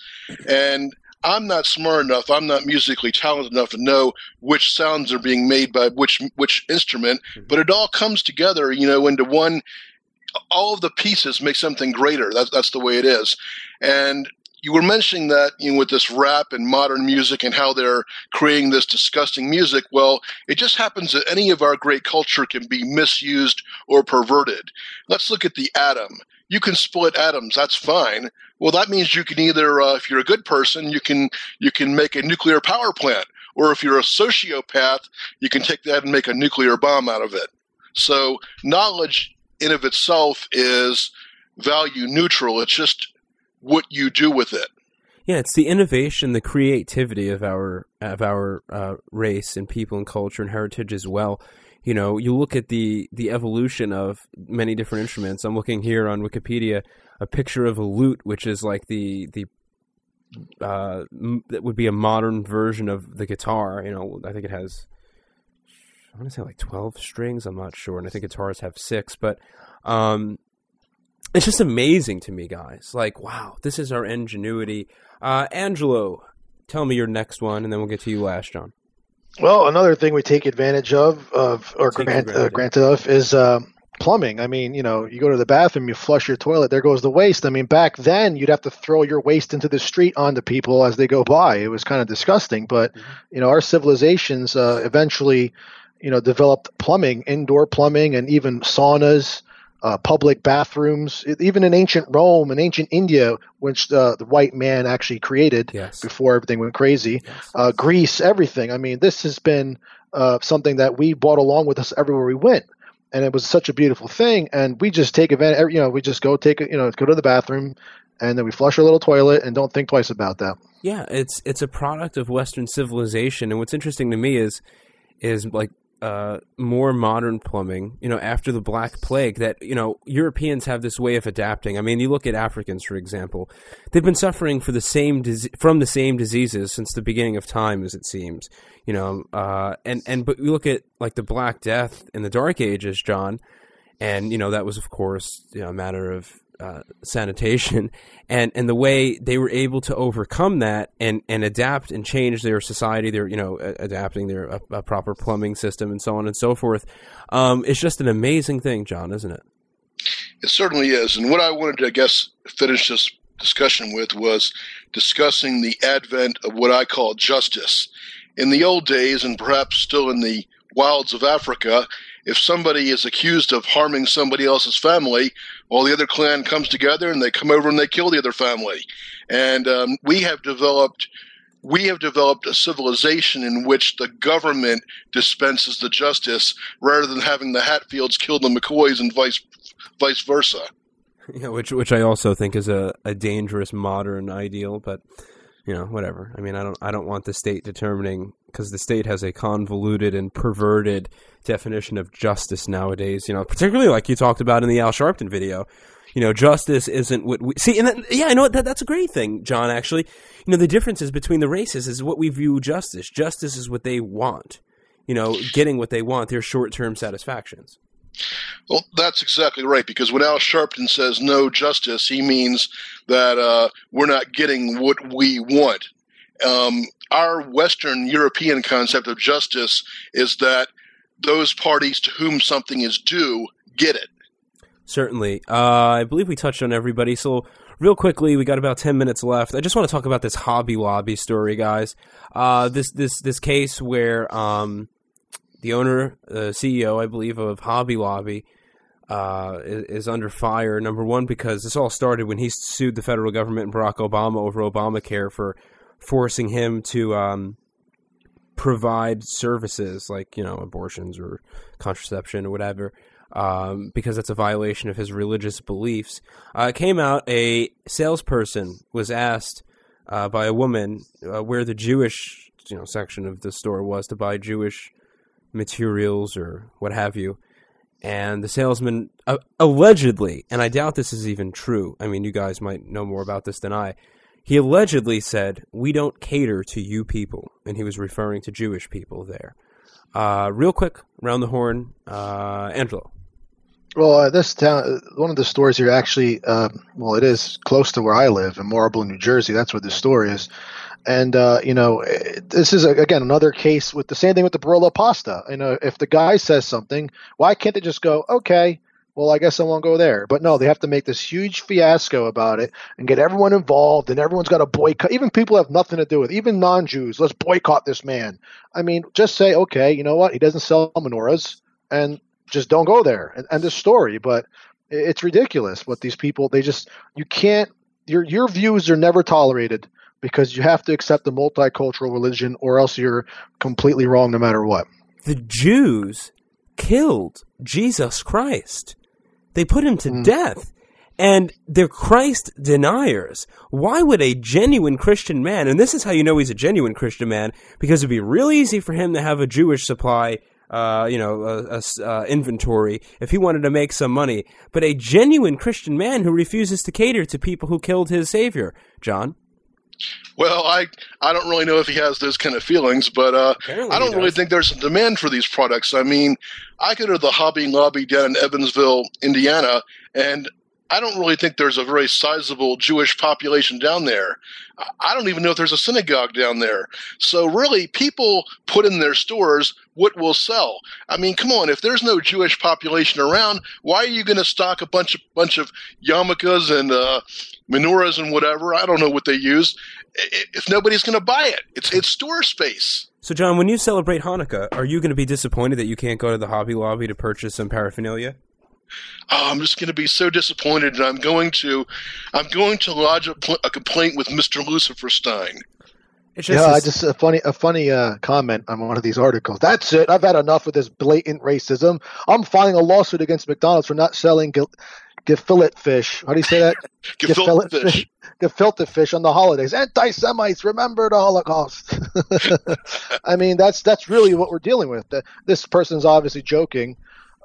And I'm not smart enough, I'm not musically talented enough to know which sounds are being made by which which instrument, mm-hmm. but it all comes together, you know, into one. All of the pieces make something greater. That's that's the way it is. And you were mentioning that you know with this rap and modern music and how they're creating this disgusting music well it just happens that any of our great culture can be misused or perverted let's look at the atom you can split atoms that's fine well that means you can either uh, if you're a good person you can you can make a nuclear power plant or if you're a sociopath you can take that and make a nuclear bomb out of it so knowledge in of itself is value neutral it's just what you do with it. Yeah, it's the innovation, the creativity of our of our uh, race and people and culture and heritage as well. You know, you look at the the evolution of many different instruments. I'm looking here on Wikipedia a picture of a lute, which is like the the uh, m- that would be a modern version of the guitar. You know, I think it has I want to say like 12 strings. I'm not sure, and I think guitars have six, but um, it's just amazing to me, guys. Like, wow, this is our ingenuity. Uh, Angelo, tell me your next one, and then we'll get to you last, John. Well, another thing we take advantage of, of or grant, uh, granted of, is um, plumbing. I mean, you know, you go to the bathroom, you flush your toilet, there goes the waste. I mean, back then you'd have to throw your waste into the street onto people as they go by. It was kind of disgusting, but you know, our civilizations uh, eventually, you know, developed plumbing, indoor plumbing, and even saunas. Uh, public bathrooms, even in ancient Rome and ancient India, which uh, the white man actually created Yes. before everything went crazy Yes. uh, Greece, everything. I mean, this has been uh, something that we brought along with us everywhere we went, and it was such a beautiful thing. And we just take advantage. You know, we just go take you know go to the bathroom, and then we flush our little toilet and don't think twice about that. Yeah, it's it's a product of Western civilization, and what's interesting to me is is like uh, more modern plumbing, you know, after the Black Plague, that you know Europeans have this way of adapting. I mean, you look at Africans, for example; they've been suffering for the same from the same diseases since the beginning of time, as it seems. You know, uh, and and but you look at like the Black Death in the Dark Ages, John, and you know that was of course you know, a matter of uh, sanitation and and the way they were able to overcome that and and adapt and change their society they're you know adapting their a, a proper plumbing system and so on and so forth um, it's just an amazing thing john isn't it It certainly is. And what I wanted to, I guess, finish this discussion with was discussing the advent of what I call justice. In the old days, and perhaps still in the wilds of Africa, if somebody is accused of harming somebody else's family, well, the other clan comes together and they come over and they kill the other family. And um, we have developed. We have developed a civilization in which the government dispenses the justice rather than having the Hatfields kill the McCoys and vice vice versa. yeah, which which I also think is a, a dangerous modern ideal, but you know, whatever. I mean, I don't I don't want the state determining because the state has a convoluted and perverted definition of justice nowadays. You know, particularly like you talked about in the Al Sharpton video. You know, justice isn't what we see. And yeah, I know that that's a great thing, John. Actually, you know, the differences between the races is what we view justice. Justice is what they want. You know, getting what they want, their short term satisfactions. Well, that's exactly right. Because when Al Sharpton says no justice, he means that uh, we're not getting what we want. Um, our Western European concept of justice is that those parties to whom something is due get it. Certainly. Uh, I believe we touched on everybody. So, real quickly, we got about ten minutes left. I just want to talk about this Hobby Lobby story, guys. Uh, this this this case where um, the owner, the CEO, I believe, of Hobby Lobby uh, is, is under fire. Number one, because this all started when he sued the federal government and Barack Obama over Obamacare for forcing him to um, provide services like you know abortions or contraception or whatever um, because that's a violation of his religious beliefs. Uh, it came out a salesperson was asked uh, by a woman uh, where the Jewish you know section of the store was to buy Jewish materials or what have you. And the salesman uh, allegedly, and I doubt this is even true. I mean, you guys might know more about this than I. He allegedly said, "We don't cater to you people," and he was referring to Jewish people there. Uh, real quick, round the horn, uh, Angelo. Well, uh, this town, uh, one of the stores here actually, um, well, it is close to where I live in Marlboro, New Jersey. That's where the store is. And, uh, you know, this is, again, another case with the same thing with the Barilla pasta. You know, if the guy says something, why can't they just go, okay, well, I guess I won't go there. But no, they have to make this huge fiasco about it and get everyone involved, and everyone's got to boycott. Even people have nothing to do with, it. even non-Jews. Let's boycott this man. I mean, just say, okay, you know what? He doesn't sell menorahs, and just don't go there. And, and this story, but it's ridiculous what these people. They just you can't. Your your views are never tolerated because you have to accept the multicultural religion, or else you're completely wrong no matter what. The Jews killed Jesus Christ. They put him to Mm. death. And they're Christ deniers. Why would a genuine Christian man, and this is how you know he's a genuine Christian man, because it'd be real easy for him to have a Jewish supply, uh, you know, a, a uh, inventory if he wanted to make some money. But a genuine Christian man who refuses to cater to people who killed his Savior. John? Well, I I don't really know if he has those kind of feelings, but uh, I don't really think there's a demand for these products. I mean, I go to the Hobby Lobby down in Evansville, Indiana, and I don't really think there's a very sizable Jewish population down there. I- don't even know if there's a synagogue down there. So really, people put in their stores what will sell. I mean, come on, if there's no Jewish population around, why are you going to stock a bunch of bunch of yarmulkes and uh, menorahs and whatever? I don't know what they use. If nobody's going to buy it, it's it's store space. So, John, when you celebrate Hanukkah, are you going to be disappointed that you can't go to the Hobby Lobby to purchase some paraphernalia? Oh, I'm just going to be so disappointed, and I'm going to, I'm going to lodge a, pl- a complaint with Mr. Lucifer Stein. It's yeah, I this- just a funny a funny uh, comment on one of these articles. That's it. I've had enough of this blatant racism. I'm filing a lawsuit against McDonald's for not selling gil- gefilte fish. How do you say that? Gefilte fish. gefilte fish on the holidays. Anti-Semites, remember the Holocaust. I mean, that's that's really what we're dealing with. This person's obviously joking,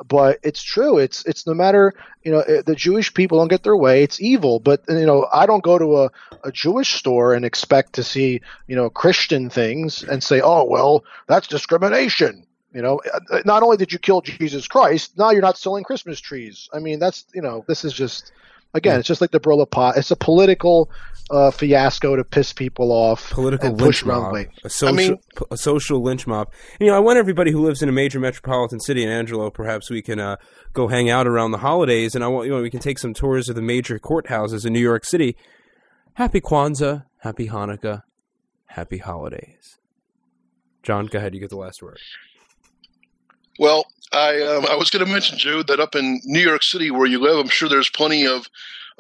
but it's true. It's it's no matter you know the Jewish people don't get their way. It's evil. But you know, I don't go to a, a Jewish store and expect to see you know Christian things and say, oh well, that's discrimination. You know, uh, not only did you kill Jesus Christ, now you're not selling Christmas trees. I mean, that's you know, this is just again, it's just like the Barilla pot. It's a political uh, fiasco to piss people off. Political and push lynch mob. runway. A social, mean- a social lynch mob. You know, I want everybody who lives in a major metropolitan city, and Angelo, perhaps we can uh, go hang out around the holidays, and I want you know we can take some tours of the major courthouses in New York City. Happy Kwanzaa, Happy Hanukkah, Happy Holidays. John, go ahead. You get the last word. Well, I um, I was going to mention, Joe, that up in New York City where you live, I'm sure there's plenty of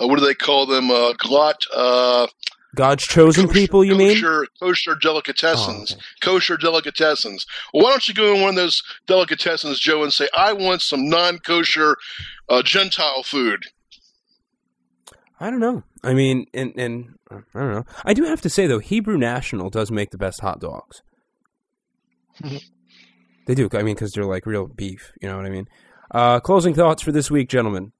uh, what do they call them? Uh, glot. Uh, God's chosen kosher- people, you mean? kosher, Kosher delicatessens. Oh, okay. Kosher delicatessens. Well, why don't you go in one of those delicatessens, Joe, and say, I want some non kosher uh, Gentile food? I don't know. I mean, and and uh, I don't know. I do have to say though, Hebrew National does make the best hot dogs. they do. I mean, because they're like real beef. You know what I mean? Uh, closing thoughts for this week, gentlemen.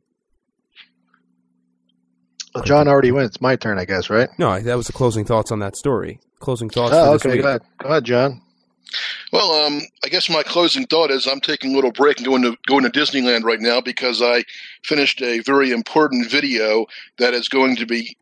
Well, John already went. It's my turn, I guess, right? No, that was the closing thoughts on that story. Closing thoughts Oh, for this okay. week. Go ahead. Go ahead, John. Well, um, I guess my closing thought is I'm taking a little break and going to going to Disneyland right now because I finished a very important video that is going to be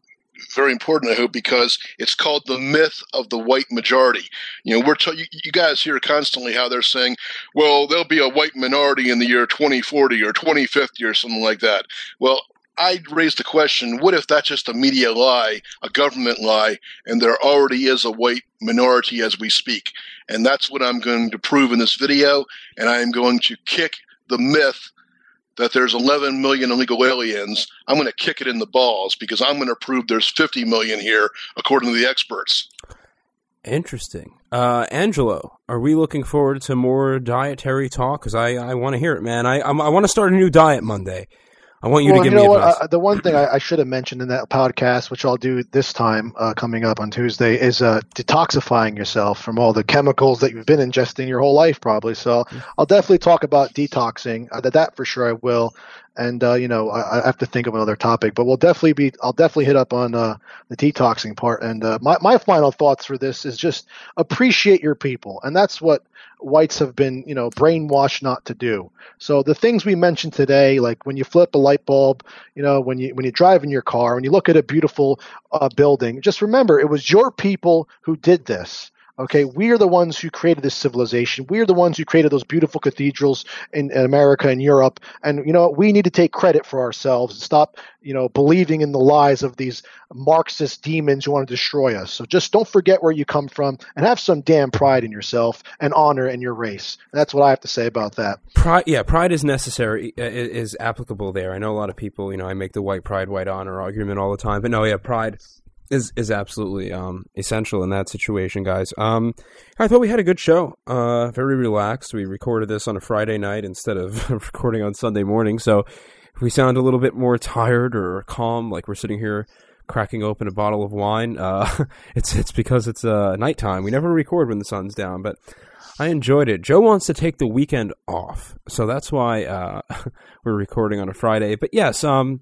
very important, I hope, because it's called "The Myth of the White Majority." You know, we're t- you, you guys hear constantly how they're saying, "Well, there'll be a white minority in the year 2040 or 2050 or something like that." Well. I raised the question: What if that's just a media lie, a government lie, and there already is a white minority as we speak? And that's what I'm going to prove in this video. And I am going to kick the myth that there's 11 million illegal aliens. I'm going to kick it in the balls because I'm going to prove there's 50 million here, according to the experts. Interesting. Uh, Angelo, are we looking forward to more dietary talk? Because I, I want to hear it, man. I I'm, I want to start a new diet Monday. I want you well, to give you know me what? advice. Uh, the one thing I, I should have mentioned in that podcast, which I'll do this time uh, coming up on Tuesday, is uh, detoxifying yourself from all the chemicals that you've been ingesting your whole life, probably. So I'll definitely talk about detoxing. Uh, that, that for sure I will. And uh, you know, I, I have to think of another topic, but we'll definitely be. I'll definitely hit up on uh, the detoxing part. And uh, my my final thoughts for this is just appreciate your people, and that's what whites have been, you know, brainwashed not to do. So the things we mentioned today, like when you flip a light bulb, you know, when you when you drive in your car, when you look at a beautiful uh, building, just remember it was your people who did this. Okay, we are the ones who created this civilization. We are the ones who created those beautiful cathedrals in, in America and Europe. And you know, we need to take credit for ourselves and stop, you know, believing in the lies of these Marxist demons who want to destroy us. So just don't forget where you come from and have some damn pride in yourself and honor in your race. That's what I have to say about that. Pride, yeah, pride is necessary, is applicable there. I know a lot of people, you know, I make the white pride, white honor argument all the time, but no, yeah, pride is is absolutely um, essential in that situation, guys. Um, I thought we had a good show, uh, very relaxed. We recorded this on a Friday night instead of recording on Sunday morning, so if we sound a little bit more tired or calm, like we're sitting here cracking open a bottle of wine, uh, it's it's because it's uh, nighttime. We never record when the sun's down, but I enjoyed it. Joe wants to take the weekend off, so that's why uh, we're recording on a Friday. But yes, um,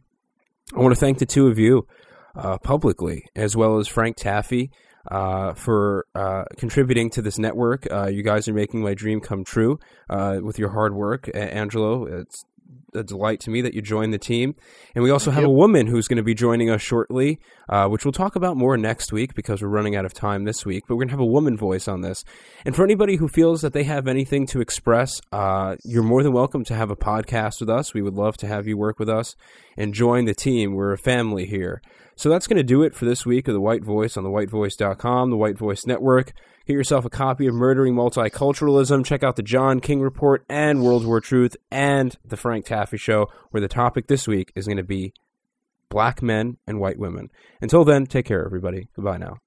I want to thank the two of you uh, publicly, as well as Frank Taffy, uh, for uh, contributing to this network. Uh, you guys are making my dream come true uh, with your hard work, Angelo. It's a delight to me that you joined the team. And we also have a woman who's going to be joining us shortly, uh, which we'll talk about more next week because we're running out of time this week. But we're going to have a woman voice on this. And for anybody who feels that they have anything to express, uh, you're more than welcome to have a podcast with us. We would love to have you work with us and join the team. We're a family here. So that's going to do it for this week of The White Voice on thewhitevoice.com, the White Voice Network. Get yourself a copy of Murdering Multiculturalism. Check out the John King Report and World War Truth and the Frank Taffy Show, where the topic this week is going to be black men and white women. Until then, take care, everybody. Goodbye now.